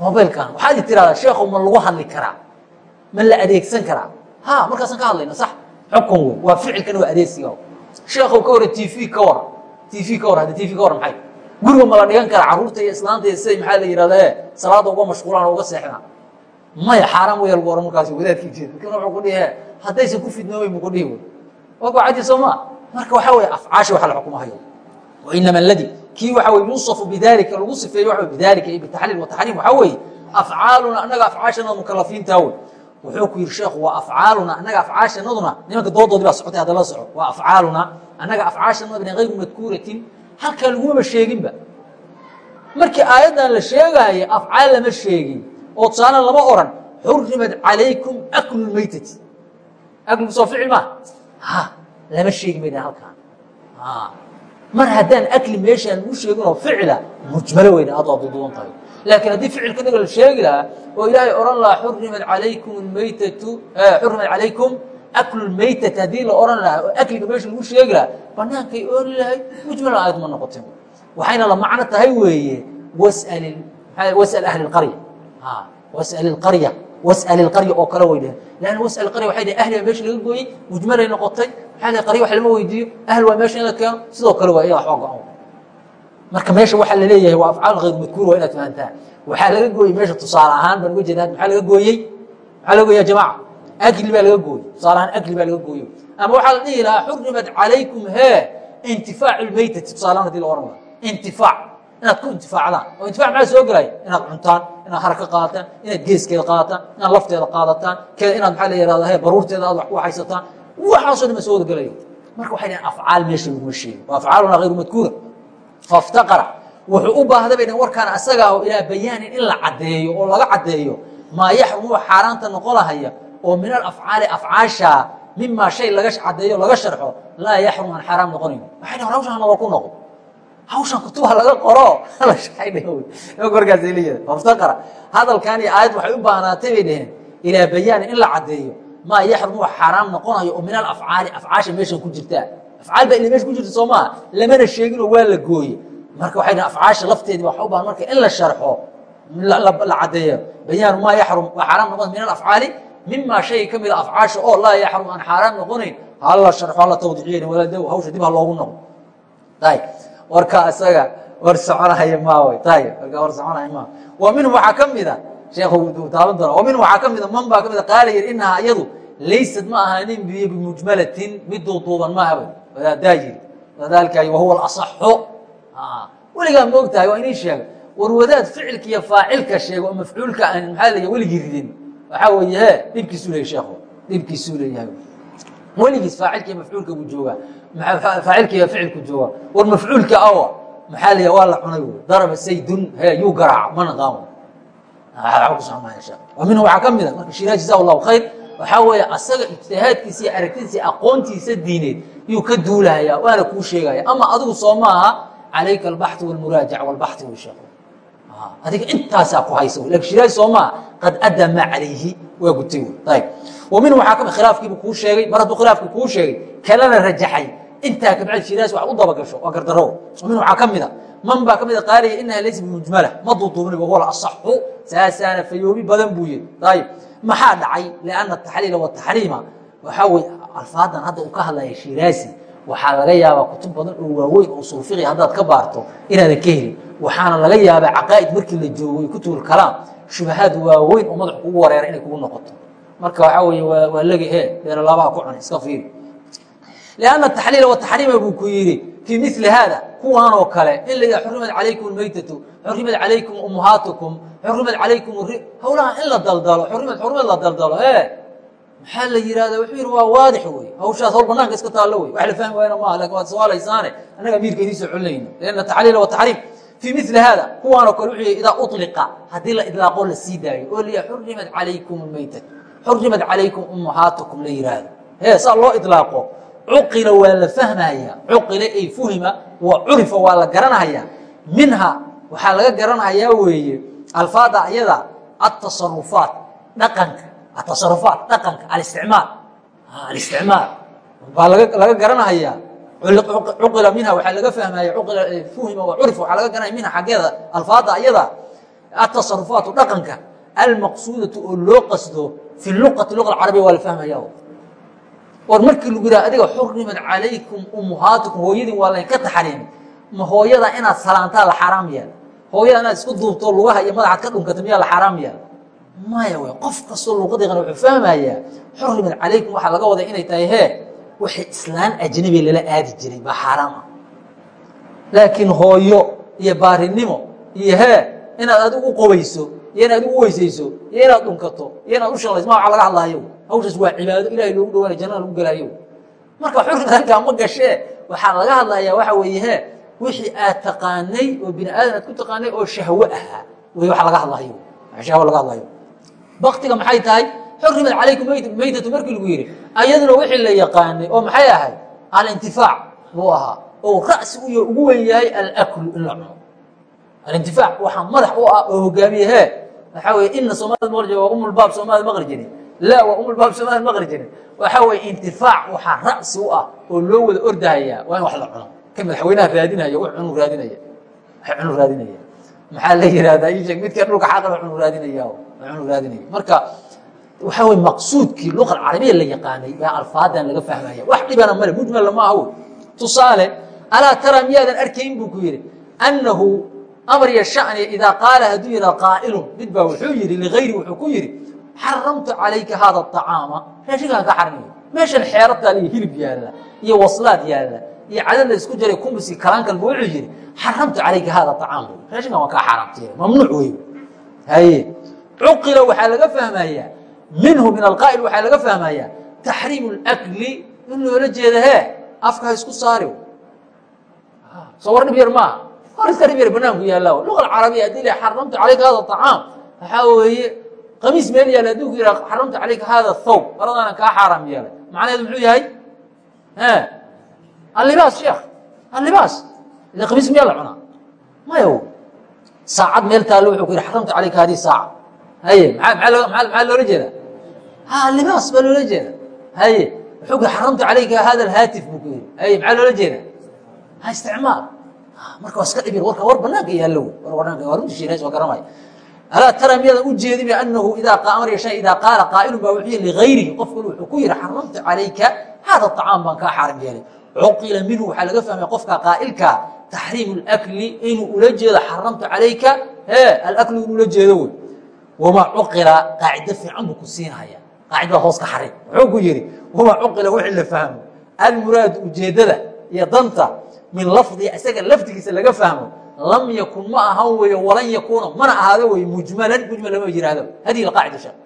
mobaylkan waxaad tiraahdaa sheekhow ma lagu hadli karaa ma la adeegsan karaa? Ha markaasaan ka hadlayna sax. Xukun wey waa ficilkan waa adeegsiga sheekhow ka waran t v ka waran t v ka waran hadda t v ka waran maxay? Guriga ma la dhigan karaa carruurta iyo islaanta iyo siday maxaa la yidhahda e salaada uga mashquulaan oo uga seexdaan. Maya xaaraan waya lagu ohan markaas wadaadkii jeeda laakiin wuxuu ku dhihi haddaysan ku fidnoobay mu ku dhihi wey waa ku cadi soo ma? Marka waxaa weeye afcaasha waxa la xukumahayo. Wainama aladi kii waxa wey yuusafu bidalika lagu sifeeyo waa bidalika iyo bitaxliil wataxriim waxaa weeye afcaaluna annaga afcaashana mukalafiintaa wey wuxuu ku yidhi sheekhu waa afcaaluna annaga afcaashanaduna nimanka doodoodii baa socotay hadda la soco. Waa afcaaluna annaga afcaashanaduna hayru madkuuratin. Halkaa lagumaba sheeginba. Markii aayaddan la sheegaayo afcaal lama sheegin oo tusaale lama oran xurimat calaykum aklu lmaytati aklu soo ficil maa ha lama sheegi maydhan halkaan mar haddaan akli meeshaan lagu sheeginoo ficila mujmalo weyna aad waa duduwan tahay. Laakiin haddii ficilka naga la sheegi lahaa oo ilaahay odhan lahaa xurimat calaykum maytatu xurimat calaykum aklu lmaytati haddii la odhan lahaa oo akliga meesha lagu sheegi lahaa banaankay ooli lahay mujmalo aayad ma noqotin. Waxayna la macno tahay weeye wasal ahli lqarya wasal ilqarya wasal ilqarya oo kale way dhaheen wasal qarya waxay dhaheen ahli baa meesha laga gooyey mujmalay noqotay maxaa qarya wax lama weydiiyo ahl waa meesha in la keeno sidoo kale waa iyada waxba go-an marka meesha waxaa la leeyahay waa afcaal hayr madkuur waa inaad fahantaan waxaa laga gooyey meesha tusaale ahaan baan uga jeedaa maxaa laga gooyey? Maxaa laga gooya jamaca? Akli baa laga gooyey. Tusaale ahaan akli baa laga gooyey. Ama waxaa la dhihi lahaa xurimat calaykum he intifaac lmaytati tusaale ahaan haddii la ohan lahaa intifaac. Inaad ku intifaacdaan. Oo intifac maxaa soo gelaya inaad cuntaan inaad haraka qaadataan inaad geeskeeda qaadataan inaad lafteeda qaadataan keeda inaad maxaa la yihahda he baruurteeda aad wax ku haysataan waxaasoo dhan ba soo wada gelaya marka waxay dhahen afcaal meesha laguma sheego waa afcaaluna hayru madkuura faftaqara. Wuxuu u baahday bay dhhen warkaan asagaa oo ilaa bayaanin in la caddeeyo oo laga caddeeyo maa yaxrumu xaaraanta noqonahaya oo min alafcaali afcaasha mimaa shay laga caddeeyo laga sharxo laa yaxrum aan xaaraam noqonayn waxay dhhen hawshaan nabal ku noqo. Hawshan kutuba laga qoro. Markaasleeyahay faftaqara. Hadalkan iyo aayad waxay u baahnaatay bay dheheen ilaa bayaanin in la caddeeyo maa yaxrumu xaaraam noqonayo oo min alafcaali afcaasha meeshan ku jirtaa afcaal baa ila meesha ku jirta soo maaha lamana sheeginoo waa la gooye. Marka waxay dhaheen afcaasha lafteedii waxa u baahan marka in la sharxo la caddeeyo. Bayaanu maa yaxrum waa xaaraam noqon min alafcaali mimaa shay ka mida afcaasha oo laa yaxrum aan xaaraam noqonayn hala sharxo hala tawdiiciyan walaada hawsha dib ha loogu noqo. Ayb warka isaga war soconahaya maawy ayb warka war soconaya maa wa minhum waxaa ka mida sheekhu taaban doona minhum waxaa ka mida man baa ka mida qaala yiri inahaa iyadu laysad ma ahaanin biyo bimujmalatin mid duuduuban maaha wadaadaa yiri wadaalkay wahuwa alasaxu. Weligaa ma og tahay waa inii sheega war wadaad ficilka iyo faacilka sheego oo mafcuulka aan maxaa leeya weligii ridin. Waxaa weeye he dhibkiisuu leeyahy sheekhu dhibkiisuu leeyahay. Weligiis faacilka iyo mafcuulka buu joogaa. Faacilka iyo ficilku joogaa. War mafcuulka awa maxaa leeya waa la cunay. Daraba saydun he yuu garaaca ma naqaan minhu waxaa ka mida marka shiraaj jazaa allahu khayr waxaa weeye asaga ijtihaadkiisa iyo aragtidiisa aqoontiisa diineed yuu ka duulahaya waana kuu sheegaya ama adigu soo maaha calayka albaxu walmuraajac walbaxi wy sheekh adiga intaasaa ku haysa laakiin shiraaj soo maaha qad addaa maa calayhi waa gutay ayb minhu waxaa ka mid khilaafkiibu kuu sheegay mar hadduu khilaafki kuu sheegay kalana rajaxay intaa kabacdi shiraaj wax u dabagasho waa gardarow minhu waxaa ka mida man baa ka mida qaaliya inaha laysa bimujmala ma duuduubni wahuwa asaxu saasaana fayoobi badan buu yiri ayb maxaa dhacay? Lianna ataxliila wataxriima waxaa weye alfaadan hadda uu ka hadlaya shiraasi waxaa laga yaabaa kutub badan oo waaweyn oo sulfiqi haddaad ka baarto inaadan ka helin. Waxaana laga yaabaa caqaa'id markii la joogay kutubulkalaam shubahaad waaweyn oo madax kugu wareera inay kugu noqoto. Marka waxaa weye waa legi he beeralaabaha ku cunay iska fiiri lianna taxliila wataxriima buu ku yidhi fii mili haada kuwaan oo kale in la xurimat calaykum almaytatu xurimat calaykum ummahaatukum xurimat calaykum hawlaha in la daldalo xurimad xurimad la daldalo e maxaa la yihahda wuxuu yidhi waa waadix wey hawshaas hawl banaanka iska taallo wey wax la fahmi waayna maaha laakiin waad sawaalaysaane annaga amiirka idiin soo celinayno lianna taxliila wataxriim fii mili haada kuwaan oo kale wuxuu yihi idaa uطliqa haddii la idlaaqoo la sii daayo oo la xurimat calaykum almaytatu xurimat calaykum ummahaatukum la yidhaahdo he saa loo idlaaqo cuqila waa la fahmaya cuqila ay fuhima wa curifa waa la garanaya. Minha waxaa laga garanayaa weeye alfaada ayada atasarufaat dhaqanka. Atasarufaat dhaqanka alisticmaal. Alisticmaal. Baa laga garanaya. Cuqila minha waxaa laga fahmaya fuhima wa curifa waxaa laga garanaya minha xaggeeda alfaada ayada atasarufaatu dhaqanka. Almaqsuudatu oo loo qasdo fi luqati luqa carabiya waa la fahmaya war markii lagu yidhaha adiga xurimat calaykum ummahaatikum hooyadin waa laynka taxriimay ma hooyada inaad salaantaa la xaaraam yaal. Hooyada inaad isku duubto lugaha iyo madaxaad ka dhunkata miyaa la xaaraam yaal. Maya wey qof kastoo luuqadiiqana wuxuu fahmayaa xurimat calaykum waxaa laga wadaa inay tahay hee wixii islaan ajnabi lala aadi jiray baa xaaraam ah. Laakiin hooyo iyo baarinimo iyo hee inaad adigu u qobayso iyo inaad u weysayso iyo inaad dhunkato iyo inaad u shanlayso ma waxa laga hadlaayo. Hawshaas waa cibaado ilahay loogu dhawaanay jannada lagu gelaayo marka xurrimat halkaa ma gashee waxaa laga hadlayaa waxa weeye he wixii aad taqaanay oo bini aadan aad ku taqaanay oo shahwo ahaa wey waxa laga hadlayo shahwo laga hadlayo baktiga maxay tahay? Xurimat calaykum maytatu markii lagu yidhi ayaduna wixii la yaqaanay oo maxay ahayd alintifaac buu ahaa oo ra'si u ugu weyn yahay alaklu in la cuno. Alintifaac waxaa madax u ah oo hogaamiye he waxaa weye ina soomaalida maqli jire waa umulbaab soomaalida maqli jirin laa waa umulbaab soomaalida maqli jirin waxaa weye intifaac waxaa ra'si u ah oo loo wada ordahayaa waa in wax la cuno. Ka madaxweynaha raadinaya wax cunu raadinaya. Wax cunu raadinaya. Maxaa la yihahdaa ii sheeg midka dhulka xaqaba cunu raadinaya cunu raadinaya. Marka waxaa weye maqsuudkii luqa carabiya la yaqaanay baa alfaadan laga fahmaya wax dhibana male mujmalla ma aha tusaale alaa tara miyaadan arkayn buu ku yidhi annahu amar iyo shani idaa qaala hadduu yidhah qaa'ilun mid baa wuxuu yidhi ligayri wuxuu ku yidhi xaramtu calayka haada acaama raashinkaan ka xarimaya meeshan xeerataa iyo hilib yaalla iyo waslaad yaalla iyo cadad la isku jaray kumbusi kalaankalba wuxuu yidhi xaramtu calayka haada acaam raashinkan waan kaa xaaraamtay mamnuuc wey haye. Cuqila waxaa laga fahmayaa minhu min alqaa'il waxaa laga fahmayaa taxriimu اlakli in loola jeeda hee afka ha isku saari soo war dhib yar maaha hor yar banaanku yaallaa luga alcarabiya haddii la xaramtu calayka hada acaam waxaa weeye qamiis meel yaalla hadduu ku xaramtu calayka hada thawb maradaanan kaa xaaraam yeelay. Macnaheedu muxuu yahay? Allibaas sheekh allibaas. Ila qamiis miyaa la cunaa? Maya saacad meel taallo wuxuu ku yidhi xaramtu calayka haddii saaca haye maxaa loola jeedaa? Ha libaas baa loola jeeda haye wuxuu ku xaramtu calayka hada alhaatif buu ku yidhi. Haye maxaa loola jeeda ha isticmaal marka waa iska dhibir warka war banaanka yaallo war runta shiirays waa garanaya alaa tara miyaadan u jeedin anahu idaa amar shay idaa qaala qaa'ilun baa wuxuu yihi ligayrihi qofkan wuxuu ku yidhi xaramtu calayka hada acaam baan kaa xaarim yeelay cuqila minhu waxaa laga fahmaya qofka qaa'ilka taxriimu اlakli inuu ula jeedo xaramtu calayka he alaklu inuu ula jeedo wey wamaa cuqila qaacido fiican buu ku siinaya qaacidada hoos ka xarin wuxuu ku yidhi wamaa cuqila wixii la fahmo almuraadu ujeeddada iyo danta min lafdi isaga lafdigiisa laga fahmo lam yakun ma ahan weeye walan yakuuna mana ahaado weye mujmalan mujmal lama yihahdo hadihi qaacida sheekh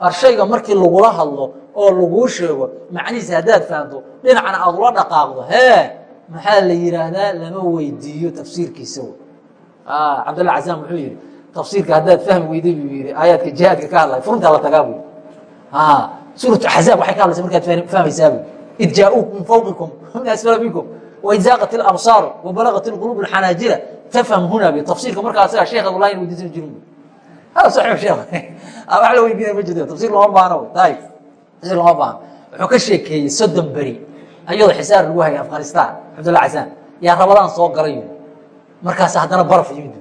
ar shayga markii lagula hadlo oo laguu sheego macnihiisa haddaad fahamto dhinacna aad ula dhaqaaqdo hee maxaa la yidhaahdaa lama weydiiyo tafsiirkiisa wey cabdalla casaan wuxuu yidhi tafsiirka haddaad fahmi weyday buu yidhi aayaadka jihaadka ka hadlaya furuntaa la tagaa buu suuratu axzaab waxay ka hadlaysa markaad fahmaysaa buu id jaa-uukum min fawqikum min asfala minkum waid zaaqat ilabsaaru wabalagat ilquluub alxanaajira tafham huna bi tafsiirka markaa asaga sheekha wallahi in weydiisan jirin. Wax la weydiinaya ma jirto tafsiir looma taayib. Tafsiir looma baahno wuxuu ka sheekeeyey soddon beri ayadoo xisaar lagu hayay afghanistan. Cabdulla casaan yaa rabadaan soo galay yii markaas haddana baraf yimid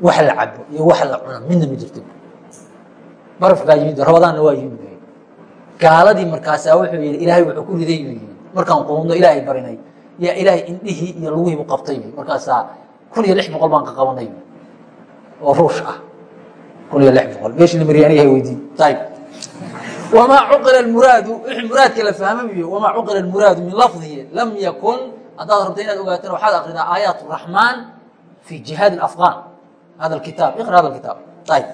wax la cabo iyo wax la cuno midna ma jirto. Baraf baa yimid rabadaanna waa yimid gaaladii markaasaa wuxuu yihi ilaahay wuxuu ku riday buu yii markaan qulubno ilaahay barinay yaa ilaahay indhihii iyo lugihiibu qabtay. Markaasaa kun iyo lix boqol baan ka qabanay. Oo ruush ah. Kun iyo lix boqol. Meeshii hay weydiin. Ayib wamaa cuqila muraadu muraadka la fahmamayo wamaa cuqila muraadu min lafdihi lam yakun. Haddaad rabta inaad ogaatana waxaad akridaa aayaat raxmaan fi jihaad afqan hada kitaab iqra hada kitaab ayib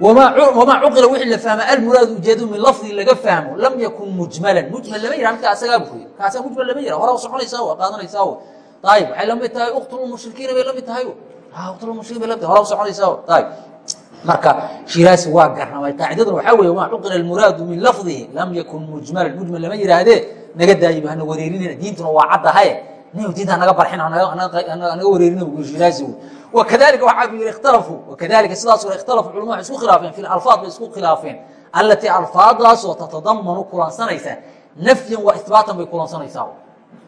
wamaa cuqila wixii la fahma almuraadu ujeedadu min lafdi laga fahmo lam yakun mujmalan mujmal lama yihah midka asagaa bu ku yiri kaasa mujmal lama yihah hora soconaysaa wa qaadanaysaa wa ayib waxay la mid tahay uqtulu mushrikiina bay la mid tahay uqtulu mushrikiin bay la mid tahay hora soconaysaa ayib marka shiraasi waa garnamay qaacidaduna waxaa weeye wamaa cuqila almuraadu min lafdihi lam yakun mujmalan mujmal lama yihaahdee naga daayiba hana wareerinina diintuna waa caddahaye nin diinta naga barxin naga wareerin wakadalika waxaa bu yidhi ikhtalafuu wakadalika sidaasoo ikhtalafuu culama waxay isku khilaafeen fi alfaad bay isku khilaafeen. Allatii alfaadaasoo tatadamanu kulansanaysa nafyan wa ihbaatan bay kulansanaysaa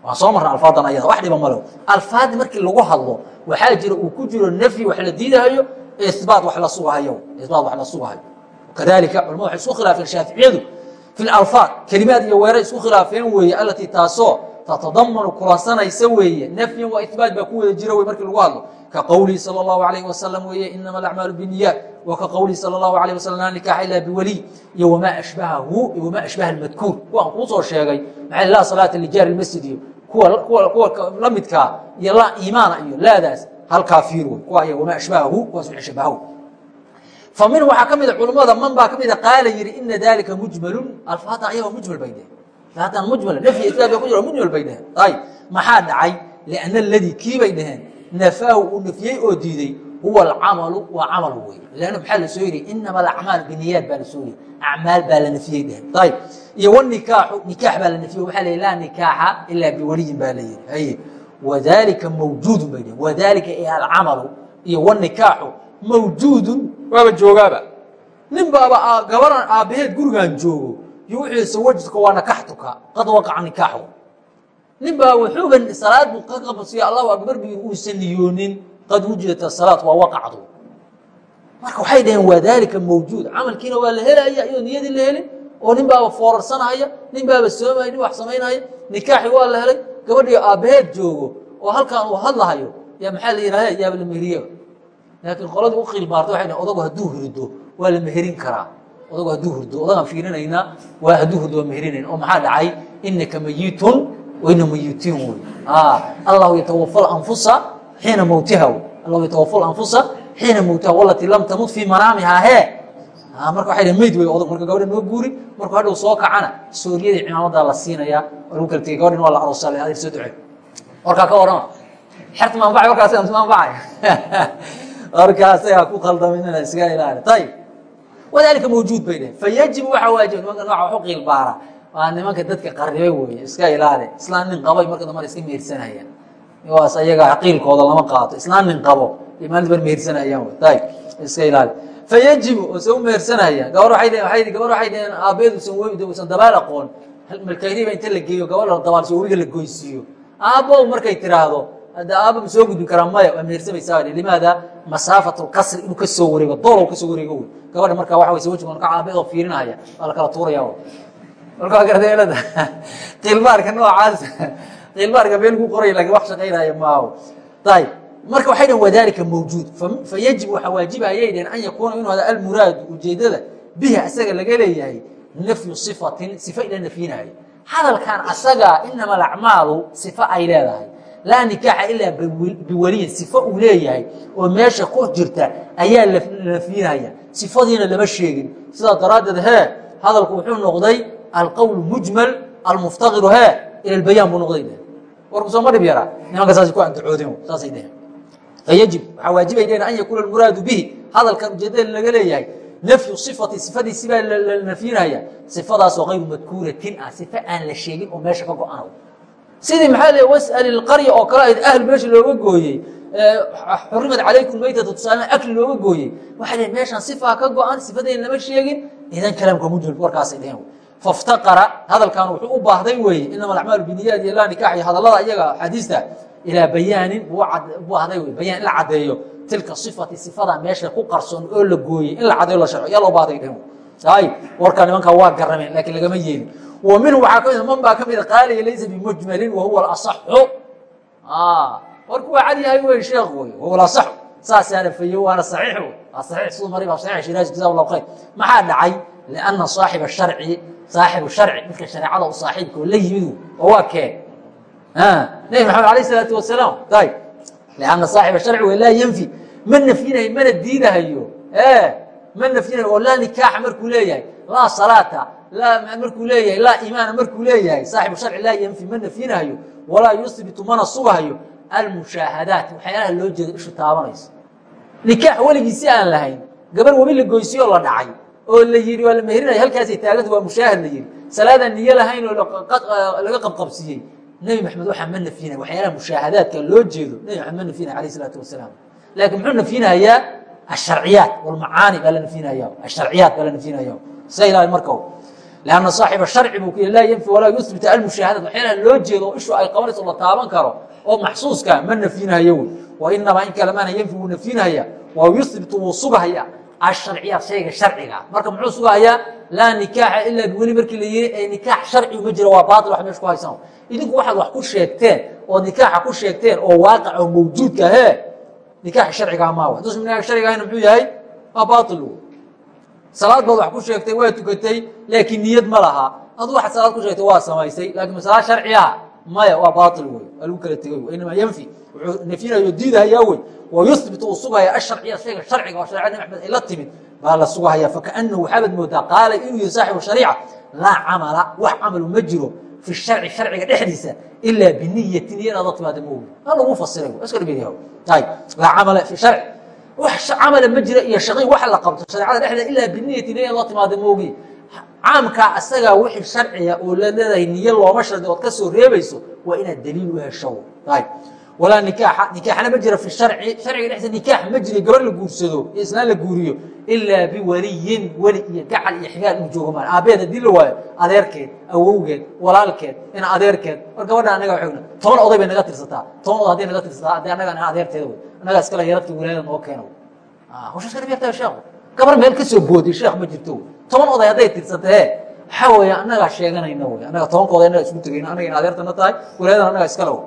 waan soo marra alfaadan ayada wax dhiba male alfaad markii lagu hadlo waxaa jira uu ku jiro nafyi wax la diidahayo ibaat wax la sugahayo. Ibaat wax la sugahayo. Kadalika culamadu waxay isku khilaafeen shaaficiyadu. Fi alfaad kelimaad iyo weeray isku khilaafeen weeye allatii taasoo tatadamanu kuraasanaysa weeye. Nafyan waa ihbaat baa ku wada jira wey markii lagu hadlo. Ka qowlihi sal اllahu alayh wasalam weeye inama alacmaalu biniyaat wa ka qowlihi sal allahu alayh wasalam laa nikaaxa ilaa biwaliy iyo wamaa ashbahahu iyo wamaa ashbaha almadkuur. Kuwaan kuu soo sheegay maxaa laa salaata lijaari lmasjid iyo kuwa la midkaa iyo laa iimaana iyo laadaas halkaa fiir wey kuwa aya wamaa ashbahahu kuwaas wixii shabahaw fa min waxaa ka mida culummada man baa ka mida qaala yidhi ina dalika mujmalun. Alfaata ayago mujmal bay dee faatan mujmal nafyi baa ku jiro mujmal bay dheheen ayib maxaa dhacay? Lianna aladii kii bay dheheen nafaahu uu nafyey oo diiday. Huwa alcamalu waa camal wey lanna maxaa la soo inama alacmaal biniyaat baa la soo acmaal baa la nafiyey dheheen ayib iyo wanikaaxu nikaax baa la nafiyey. Waxaa la laa nikaaxa ilaa biwaliyin baa la yidhi. Haye wadalika mawjuudun bay dheheen wadalika ee alcamalu iyo wanikaaxu mawjuudun. Waaba joogaaba nin baaba gabaran aabbaheed gurigan joogo iyo wuxuu sawajidka waa nakaxtuka qad waqaca nikaaxu. Nin baa wuxuuba salaad buu ka qabsiyo allahu akbar bi uusan niyoonin qad wujidat asalaat waa waqacdu. Marka waxay dhaheen waa daalika mawjuud. Camalkiina waa la helaya iyadoo niyadii la helin. Oo nin baaba foorarsanaya nin baaba soomaya nin wax samaynaya nikaaxi waa la helay. Gabadhii aabbaheed joogo oo halkan uu hadlahayo yaa maxaa la yidhahda yaaba la meheriya laakiin qoladii u khilbaartay waxay dhaheen odagu hadduu hirido waa la meherin karaa odagu hadduu hurdo odagaan fiirinaynaa waa hadduu hurdo waa meherinayn oo maxaa dhacay? Inaka mayitun waina mayitiin wey allahu yatawafa anfusa xiina mowtiha wey allahu yatawafa anfusa xiina mowtiha walati lam tamut fii manaamihaa hee marka waxay mayd wey odag marka gabadha noo guuri markuu hadhow soo kacana sooriyadii cimaamadaa la siinayaa waa lagu kala tegey gabadhin waa la aroosa le adeer soo ducey warkaa ka warrama. Xerta maanfacay warkaas maanfacay warkaa asagaa ku khaldaminina iska ilaali. Ayib wadalika mawjuud bay dhehen fayajibu waxaa waajiba nimanka nooca waxu qiil baara. Waa nimanka dadka qarribay weeye iska ilaali. Islaan nin qabay marka dambana iska mehersanayaan waas ayaga qiilkooda lama qaato. Islaan nin qabo maalinta bar mehersanayaan wey ayib iska ilaali. Fayajibu ose u mehersanayaan gabar waay gabar waxay dhaheen aabeed usan w usan dabaal aqoon. Malkayniba inta la geeyo gabadha dabaalsho webiga la goysiiyo. Aabbow markay tiraahdo hadda soo gudbi karaa maya waa mehersamaysaa limaada masaafat lqasri inuu ka soo wareego doolow ka soo wareego wey gabadha markaa waxa way sawajka ka aabeedoo fiirinaya waa la kala tuuraya markaa gardeelada qiilbaarka noocaas qiilbaarka meel ku qoray laakiin wax shaqaynaya maaho ayib marka waxay dhaheen wadalika mawjuud. Fayajib waxaa waajiba ayay dhaheen an yakuuna inuu hada almuraadu ujeedada bihi asaga laga leeyahay nafyu sifatin sifa ila nafyinayo hadalkan asaga inama alacmaalu sifa ay leedahay laa nikaaxa ilaa biweliyin sifo uu leeyahay oo meesha ku jirta ayaa la nafyinaya sifadiina lama sheegin. Sidaa daraaddeed hee hadalku wuxuu noqday alqowl mujmal almuftaqiru hee ila bayaan buu noqday. Warku soo ma dhib yaraa nimanka saasay ku antacoodeen saasay dheheen fayajib waxaa waajibay dheheen an yakuuna almuraadu bihi. Hadalkan ujeedada laga leeyahay nafyu sifati sifadiisi baa la nafyinaya sifadaasoo kayru madkuuratin ah. Sifa aan la sheegin oo meesha ka go-ano sidii maxaa le was'al ilqarya oo kale ayd ahl meesha looga gooyey xurimat calaykum maytatu tusaale akli looga gooyey. Waxay dheheen meeshaan sifaa ka go-an sifadeena lama sheegin idan kalaamka mujmal warkaasay dheheen faftaqara hadalkan wuxuu u baahday weeye inama alacmaalu biniyaad iyo laa nikaax iyo hadallada iyaga xadiista ilaa bayaanin buu ahday wey bayaan in la caddeeyo. Tilka sifati sifada meesha ku qarsoon oo la gooyey in la caddeeyo la sharco yaa loo baahday dheheen ay warkaa nimankaa waa garameen laakiin lagama yeelin wa minhu waxaa ka mid man baa ka mida qaaliya laysa bimujmalin wa huwa alasaxu warku waa cad yahay wey sheekh wey wahuwa alasaxu saasaana fayo waana saxiix wey waa saxiix siduu mari baa saxiix shiraasi jazaa allahu khayr. Maxaa dhacay? Lianna saaxiba sharci saaxibu sharci midka shareecada u saaxiibka oo la yimid oo waa keen. Nebi maxamed alayh isalaatu wasalaam ayb lianna saaxiba sharci wey laa yanfi. Ma nafyinayo mana diidahayo. Ma nafyinayo oo laa nikaaxa markuu leeyahay. Laa salaata markuu leeyahay laa iimaana markuu leeyahay saaxibu sharci laa yanfi ma nafyinahayo walaa yusbitu mana sugahayo almushaahadaat waxyaalaha loo jeeda ishu taabanayso nikaax weligiisi aan lahayn gabar webi la goysiyo la dhacay oo la yidhi waa la meherinaya halkaasay taaganta waa mushaahad la yidhi. Salaadaan niyo lahayn oo laga qabqabsiiyey nebi maxamed waxaa ma nafyinaya waxyaalaha mushaahadaadka loo jeedo nebi maxamed ma nafyinaya alayh isalaatu wasalaam. Laakiin muxuu nafyinayaa asharciyaat walmacaani baa la nafyinaya asharciyaat baa la nafyinaya sa ilaali marka lanna saaxiba sharci buu ku yidhi laa yanfi walaa yusbit almushaahadaat waxyaalaha loo jeedo oo ishu ay qabanayso la taaban karo oo maxsuuska ma nafyinahayo wey wa inamaa in kale maana yanfi wuu nafyinahaya waa yusbitu wuu sugahaya asharciyaat shayga sharciga marka muxuu sugahayaa laa nikaaxa ilaa biweli markii la yiri ee nikaax sharci uma jiro waa baatil wax meesha ku haysan idinku waxaad wax ku sheegteen oo nikaaxa ku sheegteen oo waaqac oo mawjuudka hee nikaaxa sharcigaa maawa hadduusan nikaax sharciga ahayna muxuu yahay waa baatil salaad baad wax ku sheegtay waa tukatay laakiin niyad ma laha. Adu waxaad salaad ku sheegtay waa samaysay laakiin masala sharci ah maya waa baatil wey waa lagu kala tegay wey inamaa yanfi wuxuu nafyinayo diidahayaa wey wa yuhbit uu sugaya asharciya shayga sharciga oo shareecada nabi axmed ay la timid. Baa la sugahaya fakaanahu waxaabad moodaa. Qaala inuu yihi saaxibu shariica laa camala wax camalu ma jiro fi sharci sharciga dhexdiisa ilaa biniyati niya inaad la timaada ma ogi aa lagu fasiray iska dhibidyaho ayib laa camala fi sharci wax camala ma jira iyo shaqi wax la qabto. Shareecada dhexdeeda ilaa biniyati niya inaad la timaada ma ogi caamkaa asagaa wixii sharciga oo la leedahay niyo looma shardi ood ka soo reebayso waa inaad daliil u hesho walaa nikaaxa nikaaxna ma jira fi sharci sharciga dhexdiisa nikaax ma jira gabar la guursado iyo islaan la guuriyo ilaa biwaliyin weli iyo gacal iyo xigaal inuu joogo maan aabbeed haddii la waayo adeerkeed awowgeed walaalkeed in adeerkeed. War gabadha anaga waxay toban oday bay naga tirsataa. Toban oday hadday naga tirsataa haddii annaga anaga adeerteeda wey annagaa iskale yaradka wilaayada noo keena hawsha iska dhib yartaa sheekhu. Gabar meel ka soo booday sheekh ma jirto wey toban oday hadday tirsatee waxaa weeye annagaa sheeganayna wey annaga tobankooda annaga isku tegayna annaga in adeertana tahay wilaayadana annaga iskale wey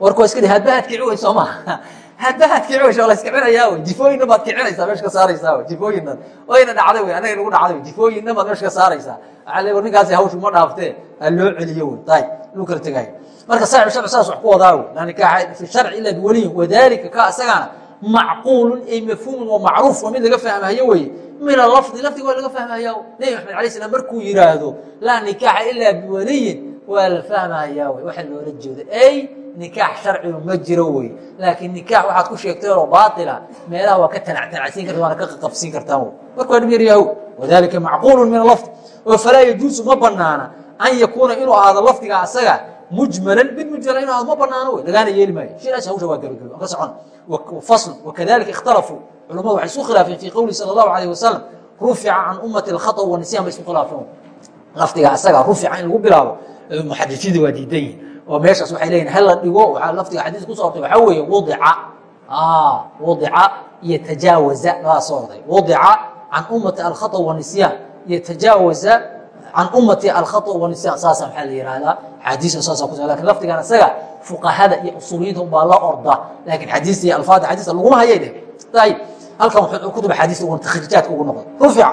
warku waa iska hadba hadkici wey soo maha haddaad kici la iskicinayaa wy jifooyinna baad kicinaysaa meesha ka saaraysaa wy jifooyinnan wayna dhacday wy anaga nagu dhacday jifooyinna baad meesha ka saaraysaa. Waxaa le war ninkaasi hawshu ma dhaaftee ha loo celiyo wy tay lagu kala tegaayo marka saaxibu sharci saas wax ku wadaa fi sharci ila biwaliyin wadalika ka isagaana macquulun ay mafhuumun waa macruuf waa mid laga fahmayo weye min alafdi lafdiga waa laga fahmaya nebi maxamed alay slam markuu yihaahdo laa nikaaxa ilaa biwaliyin waa la fahmaya wy waxa loola jeedo nikaax sharcigu ma jiro wey. Laakiin nikaax waxaad ku sheegtay oo baatila. Meelaha waa ka tanactanacsiin karta waana ka qaqabsiin kartaan marka waa dhib yaryaho wadalika macquulu min alafdi oo falaa yajuusu ma banaana an yakuuna inuu ahaado lafdiga asaga mujmalan mid mujmala inu ahaado ma banaano wey. Lagaana yeeli maayo. Shidaas hawsha waa gabagabo ka socon. Fasl wakadalika ikhtalafuu culamadu waxay isku khilaafeen fii qowlihi sala allahu alayh wasalam rufica can ummati alkhata wanisyan bay isku khilaafeen lafdiga asaga rufica in lagu bilaabo muxadisiinta waa diidan yihiin oo meeshaas waxay leeyihiin hala dhigo? Waxaa lafdiga xadiis ku soo ortay waxaa weeye wadica wadica iyo tajaawaza labaa soo orday wadica can ummati alkhata wanisyan iyo tajaawaza can ummati alkhata wanisyan saasa maxaa la yihahdaa xadiisa saasa ku laakiin lafdigan isaga fuqahada iyo usuuliyiinta unbaa la orda. Laakiin xadiista iyo alfaada xadiista laguma hayay dheh ayib halkan wuxuu kutub xadiista ugu takhriijaadka ugu noqday. Rufica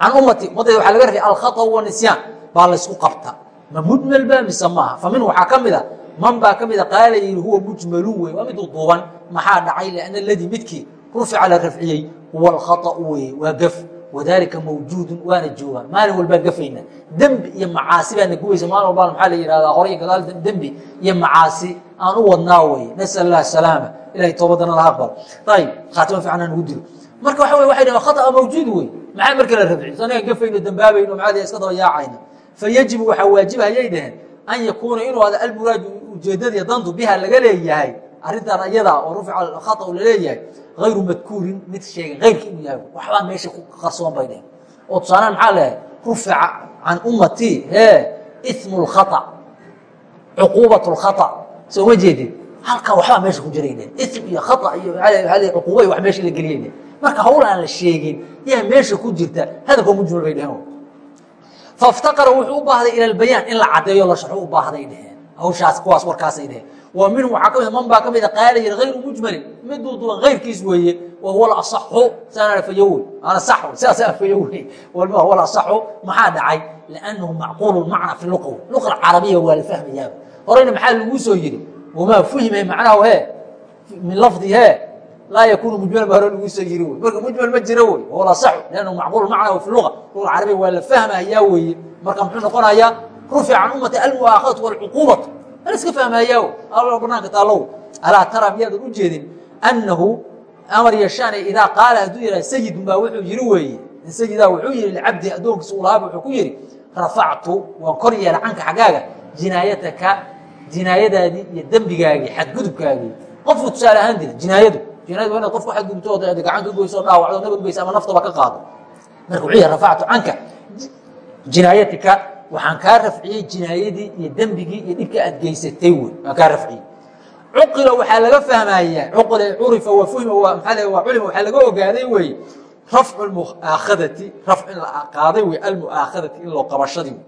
can ummati ummaddeeda waxaa laga rafay alkhata wanisyan baa laysku qabta ma mujmal ba mise maaha? Fa minhu waxaa ka mida man baa ka mida qaala yii huwa mujmalun wey waa mid duuban maxaa dhacay? Lianna aladii midkii rufica la rafciyey huwa alkhaطأu weye waa gaf wadalika mawjuudun waana joogaa maalin walbaa gafayna. Dembi iyo macaasi baana gubaysa maalin walbaa maxaa la yihahdaa hore iyo gadaal dembi iyo macaasi aan u wadnaa weye nasal allah salaama. Ilahay toobadana laha aqbal. Ayib khaatima fiican aan ugu dilo marka waxa wey waxay dhahen khata mawjuud wey maxaa marka la rafciy anaga gafayno dambaabayno maxaa iska daba yaacayna fayajibu waxaa waajib hayay dhaheen an yakuuna inuu ada almuraadu ujeedadii dandu biha laga leeyahay arrintan ayada oo rufica khata la leeyahay ayru madkuurin mid sheegay ayrkii inuu yahay waxbaa meesha ku qarsoon bay dheheen oo tusaalean maxaa leehay rufica can ummatii hee ismu lkhata cuquubat lkhata soo ma jeedid halkan waxbaa meesha ku jiray dhehen ism iyo khata iyo aa cuquuba iyo wax meesha la geliyay dhehen marka hawl la sheegin yaa meesha ku jirta hadalkoo mujmal bay dheheen faftaqara wuxuu u baahday ila albayaan in la caddeeyo la sharxo u baahday dheheen hawshaas kuwaas warkaasay dheheen wa minhu waxaa ka mid man baa ka mida qaala yiri hayru mujmalin. Miduu duwan hayrkiis weeye wa huwa asaxu saana fayowe ana sax sidaasa fayowe walma huwa asaxu maxaa dhacay? Liannahu macquulu macna fi luqa luqa carabiya waa la fahmayaaba horeyna maxaa laguu soo yiri wamaa fuhima macnahu he? Min lafdi he laa yakunu mujmalan ba hore lagu soo yiri wey marka mujmal ma jiro wey huwa asaxu liannahu macquulu macnahu fi luqa luqa carabiya waa la fahmayaa weeye marka muxuu noqonayaa rufica can ummati almu'aakhadatu walcuquubatu iska fahmaayaa banaanka taalow alaa tara miyaadan u jeedin annahu amar yashaane idaa qaala hadduu yihah sayidun baa wuxuu yiri weeye sayidaa wuxuu yihi licabdi addoonkiisa u lahaaba wuxuu ku yihi rafactu waan kor yeela canka xaggaaga jinaayataka jinaayadaadii iyo dembigaagii xadgudubkaagii qofku tusaale ahaan dira jinaayadu jinaayadu waa inaad qofku xadgudubto oo gacan ka goyso dhaawacdo nabad geysa ama naftaba ka qaado. Marka wuxuu yihi rafactu canka. Jinaayatika waxaan kaa rafciyey jinaayadii iyo dembigii iyo dhibkii aad geysatay wey waan kaa rafciyey. Cuqila waxaa laga fahmayaa cuqila curifa wa fuhima maaa waa culima waxaa laga ogaaday weeye rafcu muaakhadati raf in la qaaday wey almu'aakhadati in loo qabashadii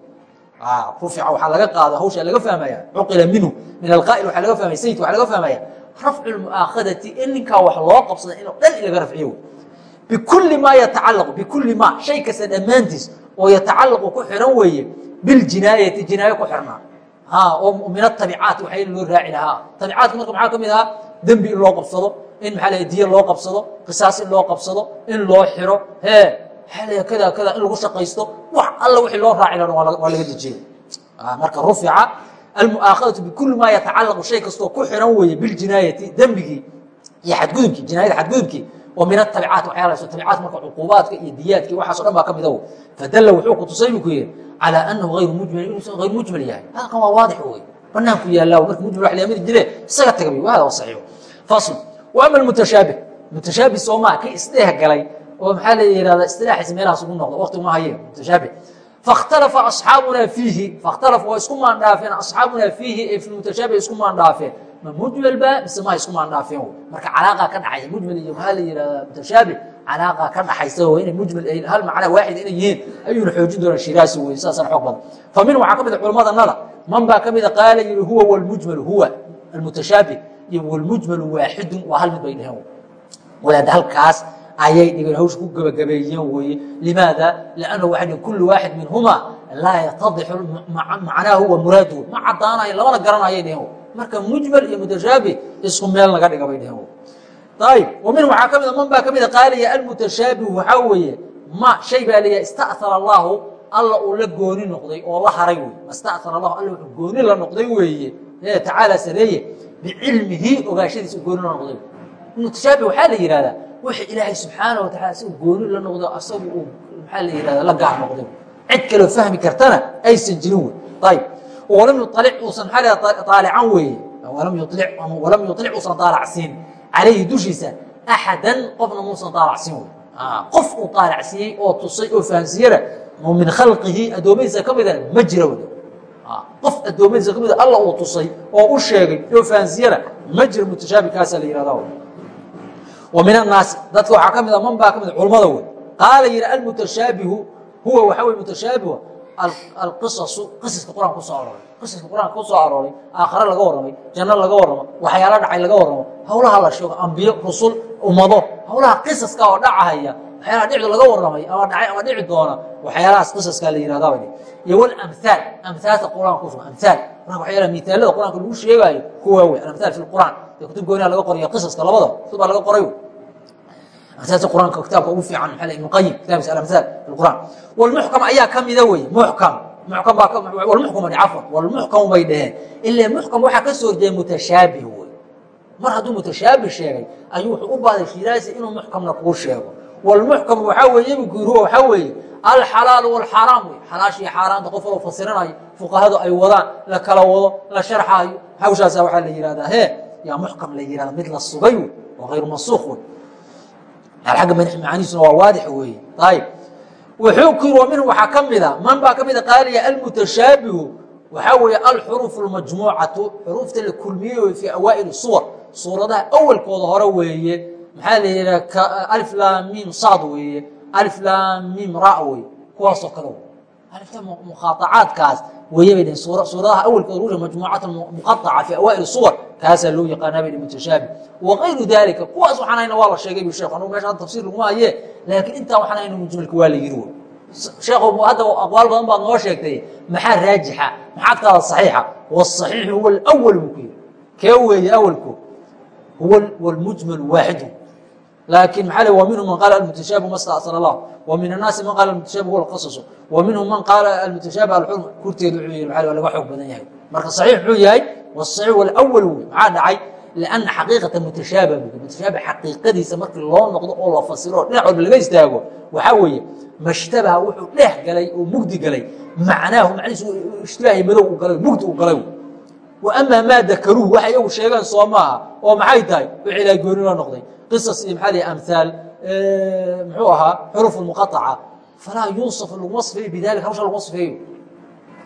rufica waxaa laga qaada hawshaa laga fahmaya cuqila minhu min alqaa'il waxaa laga fahmaya sayidka waxaa laga fahmaya rafcu lmu'aakhadati in ninkaa wax loo qabsada inuu dhan in laga rafciyo. Bikulli maa yatacalaqu bikulli maa shay kasta dhammaantiis oo yatacalaqu ku xiran weeye biljinaayati jinaayo ku xirnaa oo min atabicaati waxay loo raaci lahaa. Tabicaadka marka maxaa ka mid ahaa? Dembi in loo qabsado in maxaa la diya loo qabsado qisaas in loo qabsado in loo xiro hee maxaa kada kada in lagu shaqaysto wax alla wixii loo raaci laha waa laga dejiyey marka rufica almu'aakhadatu bikulli maa yatacalaqu shay kastoo ku xiran weeye biljinaayati dembigii iyo xadgudubkii jinaayada xadgudubkii. Oo min atabicaat waxyaalaas tabicaat marka cuquubaadka iyo diyaadka waxaas o dhan baa ka mida fadalla wuxuu ku tusay buu ku yidhi calى anahu ayru mujmal inuusan hayr mujmal yahay. Halkan waa waadix wey banaanku yaallaa marka mujmal wa lamidi jire isaga taga hada waa saxiix. Fasl. Wa ama mutashaabih mutashaabih soo maa kii isdheeh galay oo maxaa la yihahda istilaaxiisa meelahaas ugu noqda waqti ma haye mutashaabih fakhtalafa asxaabuna fiihi fakhtalafa waa isku maandhaafeen asxaabuna fiihi ee fi mutashaabih isku maandhaafeen ma mujmal ba mise maha isku maandhaafeen marka calaaqa ka dhaxaysa mujmal iyo maxaa la yihahda mutashaabih calaaqa ka dhaxaysa w inay mujmal hal macna waaxid inay yihiin ayuuna xoojin doonaa shiraasi wey saasana xoog badan fa min waxaa ka mid a culamadanada man baa ka mida qaala yihi huwa wlmujmal huwa almutashaabih iyo walmujmalu waaxidun waa hal mid bay dheheen wadaad halkaas ayay dhigeen hawsha ku gebagabeeyeen weeye. Limaada? Lianna waxay dhiheen kullu waaxid minhumaa laa yatadixu macnaahu wa muraaduhu. Ma caddaanayo labana garanayay dheheen marka mujmal iyo mutashaabih isku meel naga dhiga bay dheheen ayib wa minhu waxaa ka mida man baa ka mida qaaliya almutashaabih waxaa weeye ma shay baa leeyahay ista'hara allahu alla uu la gooni noqday oo la haray wey masta'hara allahu alla wuxuu gooni la noqday weeye. Ee tacaala sareeye bicilmihi ogaashadiisa gooni la noqday mutashaabih waxaa la yihahdaa wixii ilaahay subxaana wa tacala isagu gooni la noqdo asagu uu maxaa la yihahda la gaar noqday cid kaloo fahmi kartana aysan jirin wey. Ayib walam yualic uusan maxaa aalican weeye. Walam yulic uusan daalacsiin calayhi dushiisa axadan qofna muusan daalacsiin wey. Qof uu daalacsiiyey oo tusay oo fahansiiyana oo min khalqihi addoommadiisa ka mida ma jira wey. Qof addoommadiisa ka mida alla uu tusay oo u sheegay oo fahansiiyana ma jira mutashaabih kaasaa la yihahda wa min annaasi dadka waxaa ka mida man baa ka mida culmada wey qaala yihi almutashaabihu huwa waxaa wey mutashaabihu alqisasu qisaska qur'aanka ku soo arooray. Qisaska qur'aanka ku soo arooray aakhare laga warramay janno laga warramo waxyaalo dhacay laga warramo howlaha la sheego ambiyo rusul ummado howlaha qisaska oo dhacahaya waxyaalaha dhicdu laga warramay ama dhacay ama dhici doona waxyaalahaas qisaskaa la yihahda bay iyo walamhaal amhaalta qur'aanka kusugan amhaal qur'aanka waxyaalaha miithaalada qur'aanka lagu sheegaayo kuwaa wey alamhaal fi lqur'aan kutub gooniha laga qorayo qisaska labada kutub baa laga qoray amhaalta qur'aanka kitaabka ugu fiican maxaa ibnu qayim kitaabkiisa alamhaal fi lqur'aan walmuxkam ayaa ka mida wey muxkam muxkam baa walmuxkam baa cafwan walmuxkam bay dheheen ilaa muxkam waxaa ka soo horjeeda mutashaabih wey mar hadduu mutashaabih sheegay ayuu wuxuu u baaday shiraasi inuu muxkamna kuu sheego. Walmuxkam waxaa weeye bukuuru waxaa weeye alxalaalu walxaaraam wey xalaashii xaaraanta qof waloo fasiranayo fuqahadu ay wadaan la kala wado la sharxaayo hawshaasa waxaa la yihahdaa he yaa muxkam la yihahda mid la sugay wey oo hayru mansuuq wey agga macaaniisuna waa waadix weeye. Ayib wuxuu minhu waxaa ka mida man baa ka mida qaaliya almutashaabihu waxaa weeye alxuruuf almajmuucatu xuruufta la kulmiyey wey fii awaa'il suwar suuradaha awalkooda hore weeye maxaa la yidhaha alif lam mim saad weeye alif lam mim ra wey kuwaasoo kale alifta mukhaaacaadkaas weeye bay dhaheen suuradaha awalkooda ruusha majmuucat muqaaca fi awaa'il suwar kaasaa loo yaqaanaa bay mutashaabih wagayru dalika kuwaas waxaan hayna waa la sheegay bu sheekh anugu meesha tafsir laguma haye laakiin intaa waxaan hayna mujmalka waa la yiri wey sheekhu hadda aqwaal badan baad noo sheegtay maxaa raajixa maxaad kaada saxiixa? Wasaxiixu huwa alawal buu ku yiri kee weeye awalku? Huwa walmujmal waaxidu laakiin maxaa le wa minhum man qaala almutashaabih ma sta'sara allah wa min annaasi man qaala almutashaabih huwa alqasasu wa minhum man qaala almutashaabih alxurm kurteedu wuxuu yihi maxaa laga xoog badan yahay marka saxiix muxuu yahay wasaxiix walawal wey maxaa dhacay lianna xaqiiqata mutashaabih mutashaabih xaqiiqadiisa markii loo noqdo oo la fasiro dhinac walba laga istaago waxaa weeye mashtabaha wuxuu dheeh galay oo mugdi galay macnaahu macnihiisu ishtibaahi madow u galay mugdi u galay wa amaa maa dakaruuhu waxay iyagu sheegeen soo maaha oo maxay tahay wixii ilaahay gooni la noqday qisas iyo maxaa lihi amhaal muxuu ahaa xuruuf muqaaca falaa yunsaf laguma sifeeyo bidalika hawsha laguma sifeeyo.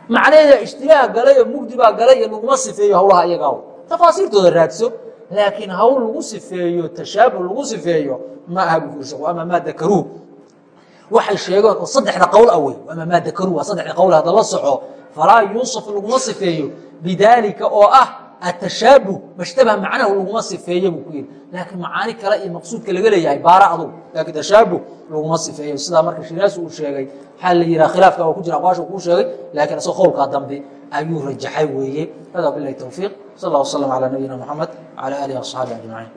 Macnaheeda ishtibaah galay oo mugdi baa galay iyo laguma sifeeyo hawlaha iyagaaw tafaasiirtooda raadso laakiin hawl lagu sifeeyo tashaabuh lagu sifeeyo ma aha bukurshaku ama maa dakaruuh waxay sheegeen oo saddexda qowl ah wey ama maa dakaruuh waa saddexda qowl hadda la soco. Falaa yunsaf laguma sifeeyo bidaalika oo ah atashaabuh mashtabah macnahu laguma sifeeye buu ku yidhi. Laakiin macaani kale iyo maqsuudka laga leeyahay baara adug laakiin tashaabuh laguma sifeeyo. Sidaa marka shiraasi uu sheegay waxaa la yihaha khilaafka waa ku jira aqwaasha kuu sheegay laakiin isagoo qowlkaa dambe ayuu rajaxay weeye. Hada bilahi towfiiq sal allah wasalam calaa nabiyina moxamed wcala aalihi waصxaabi ajmaciin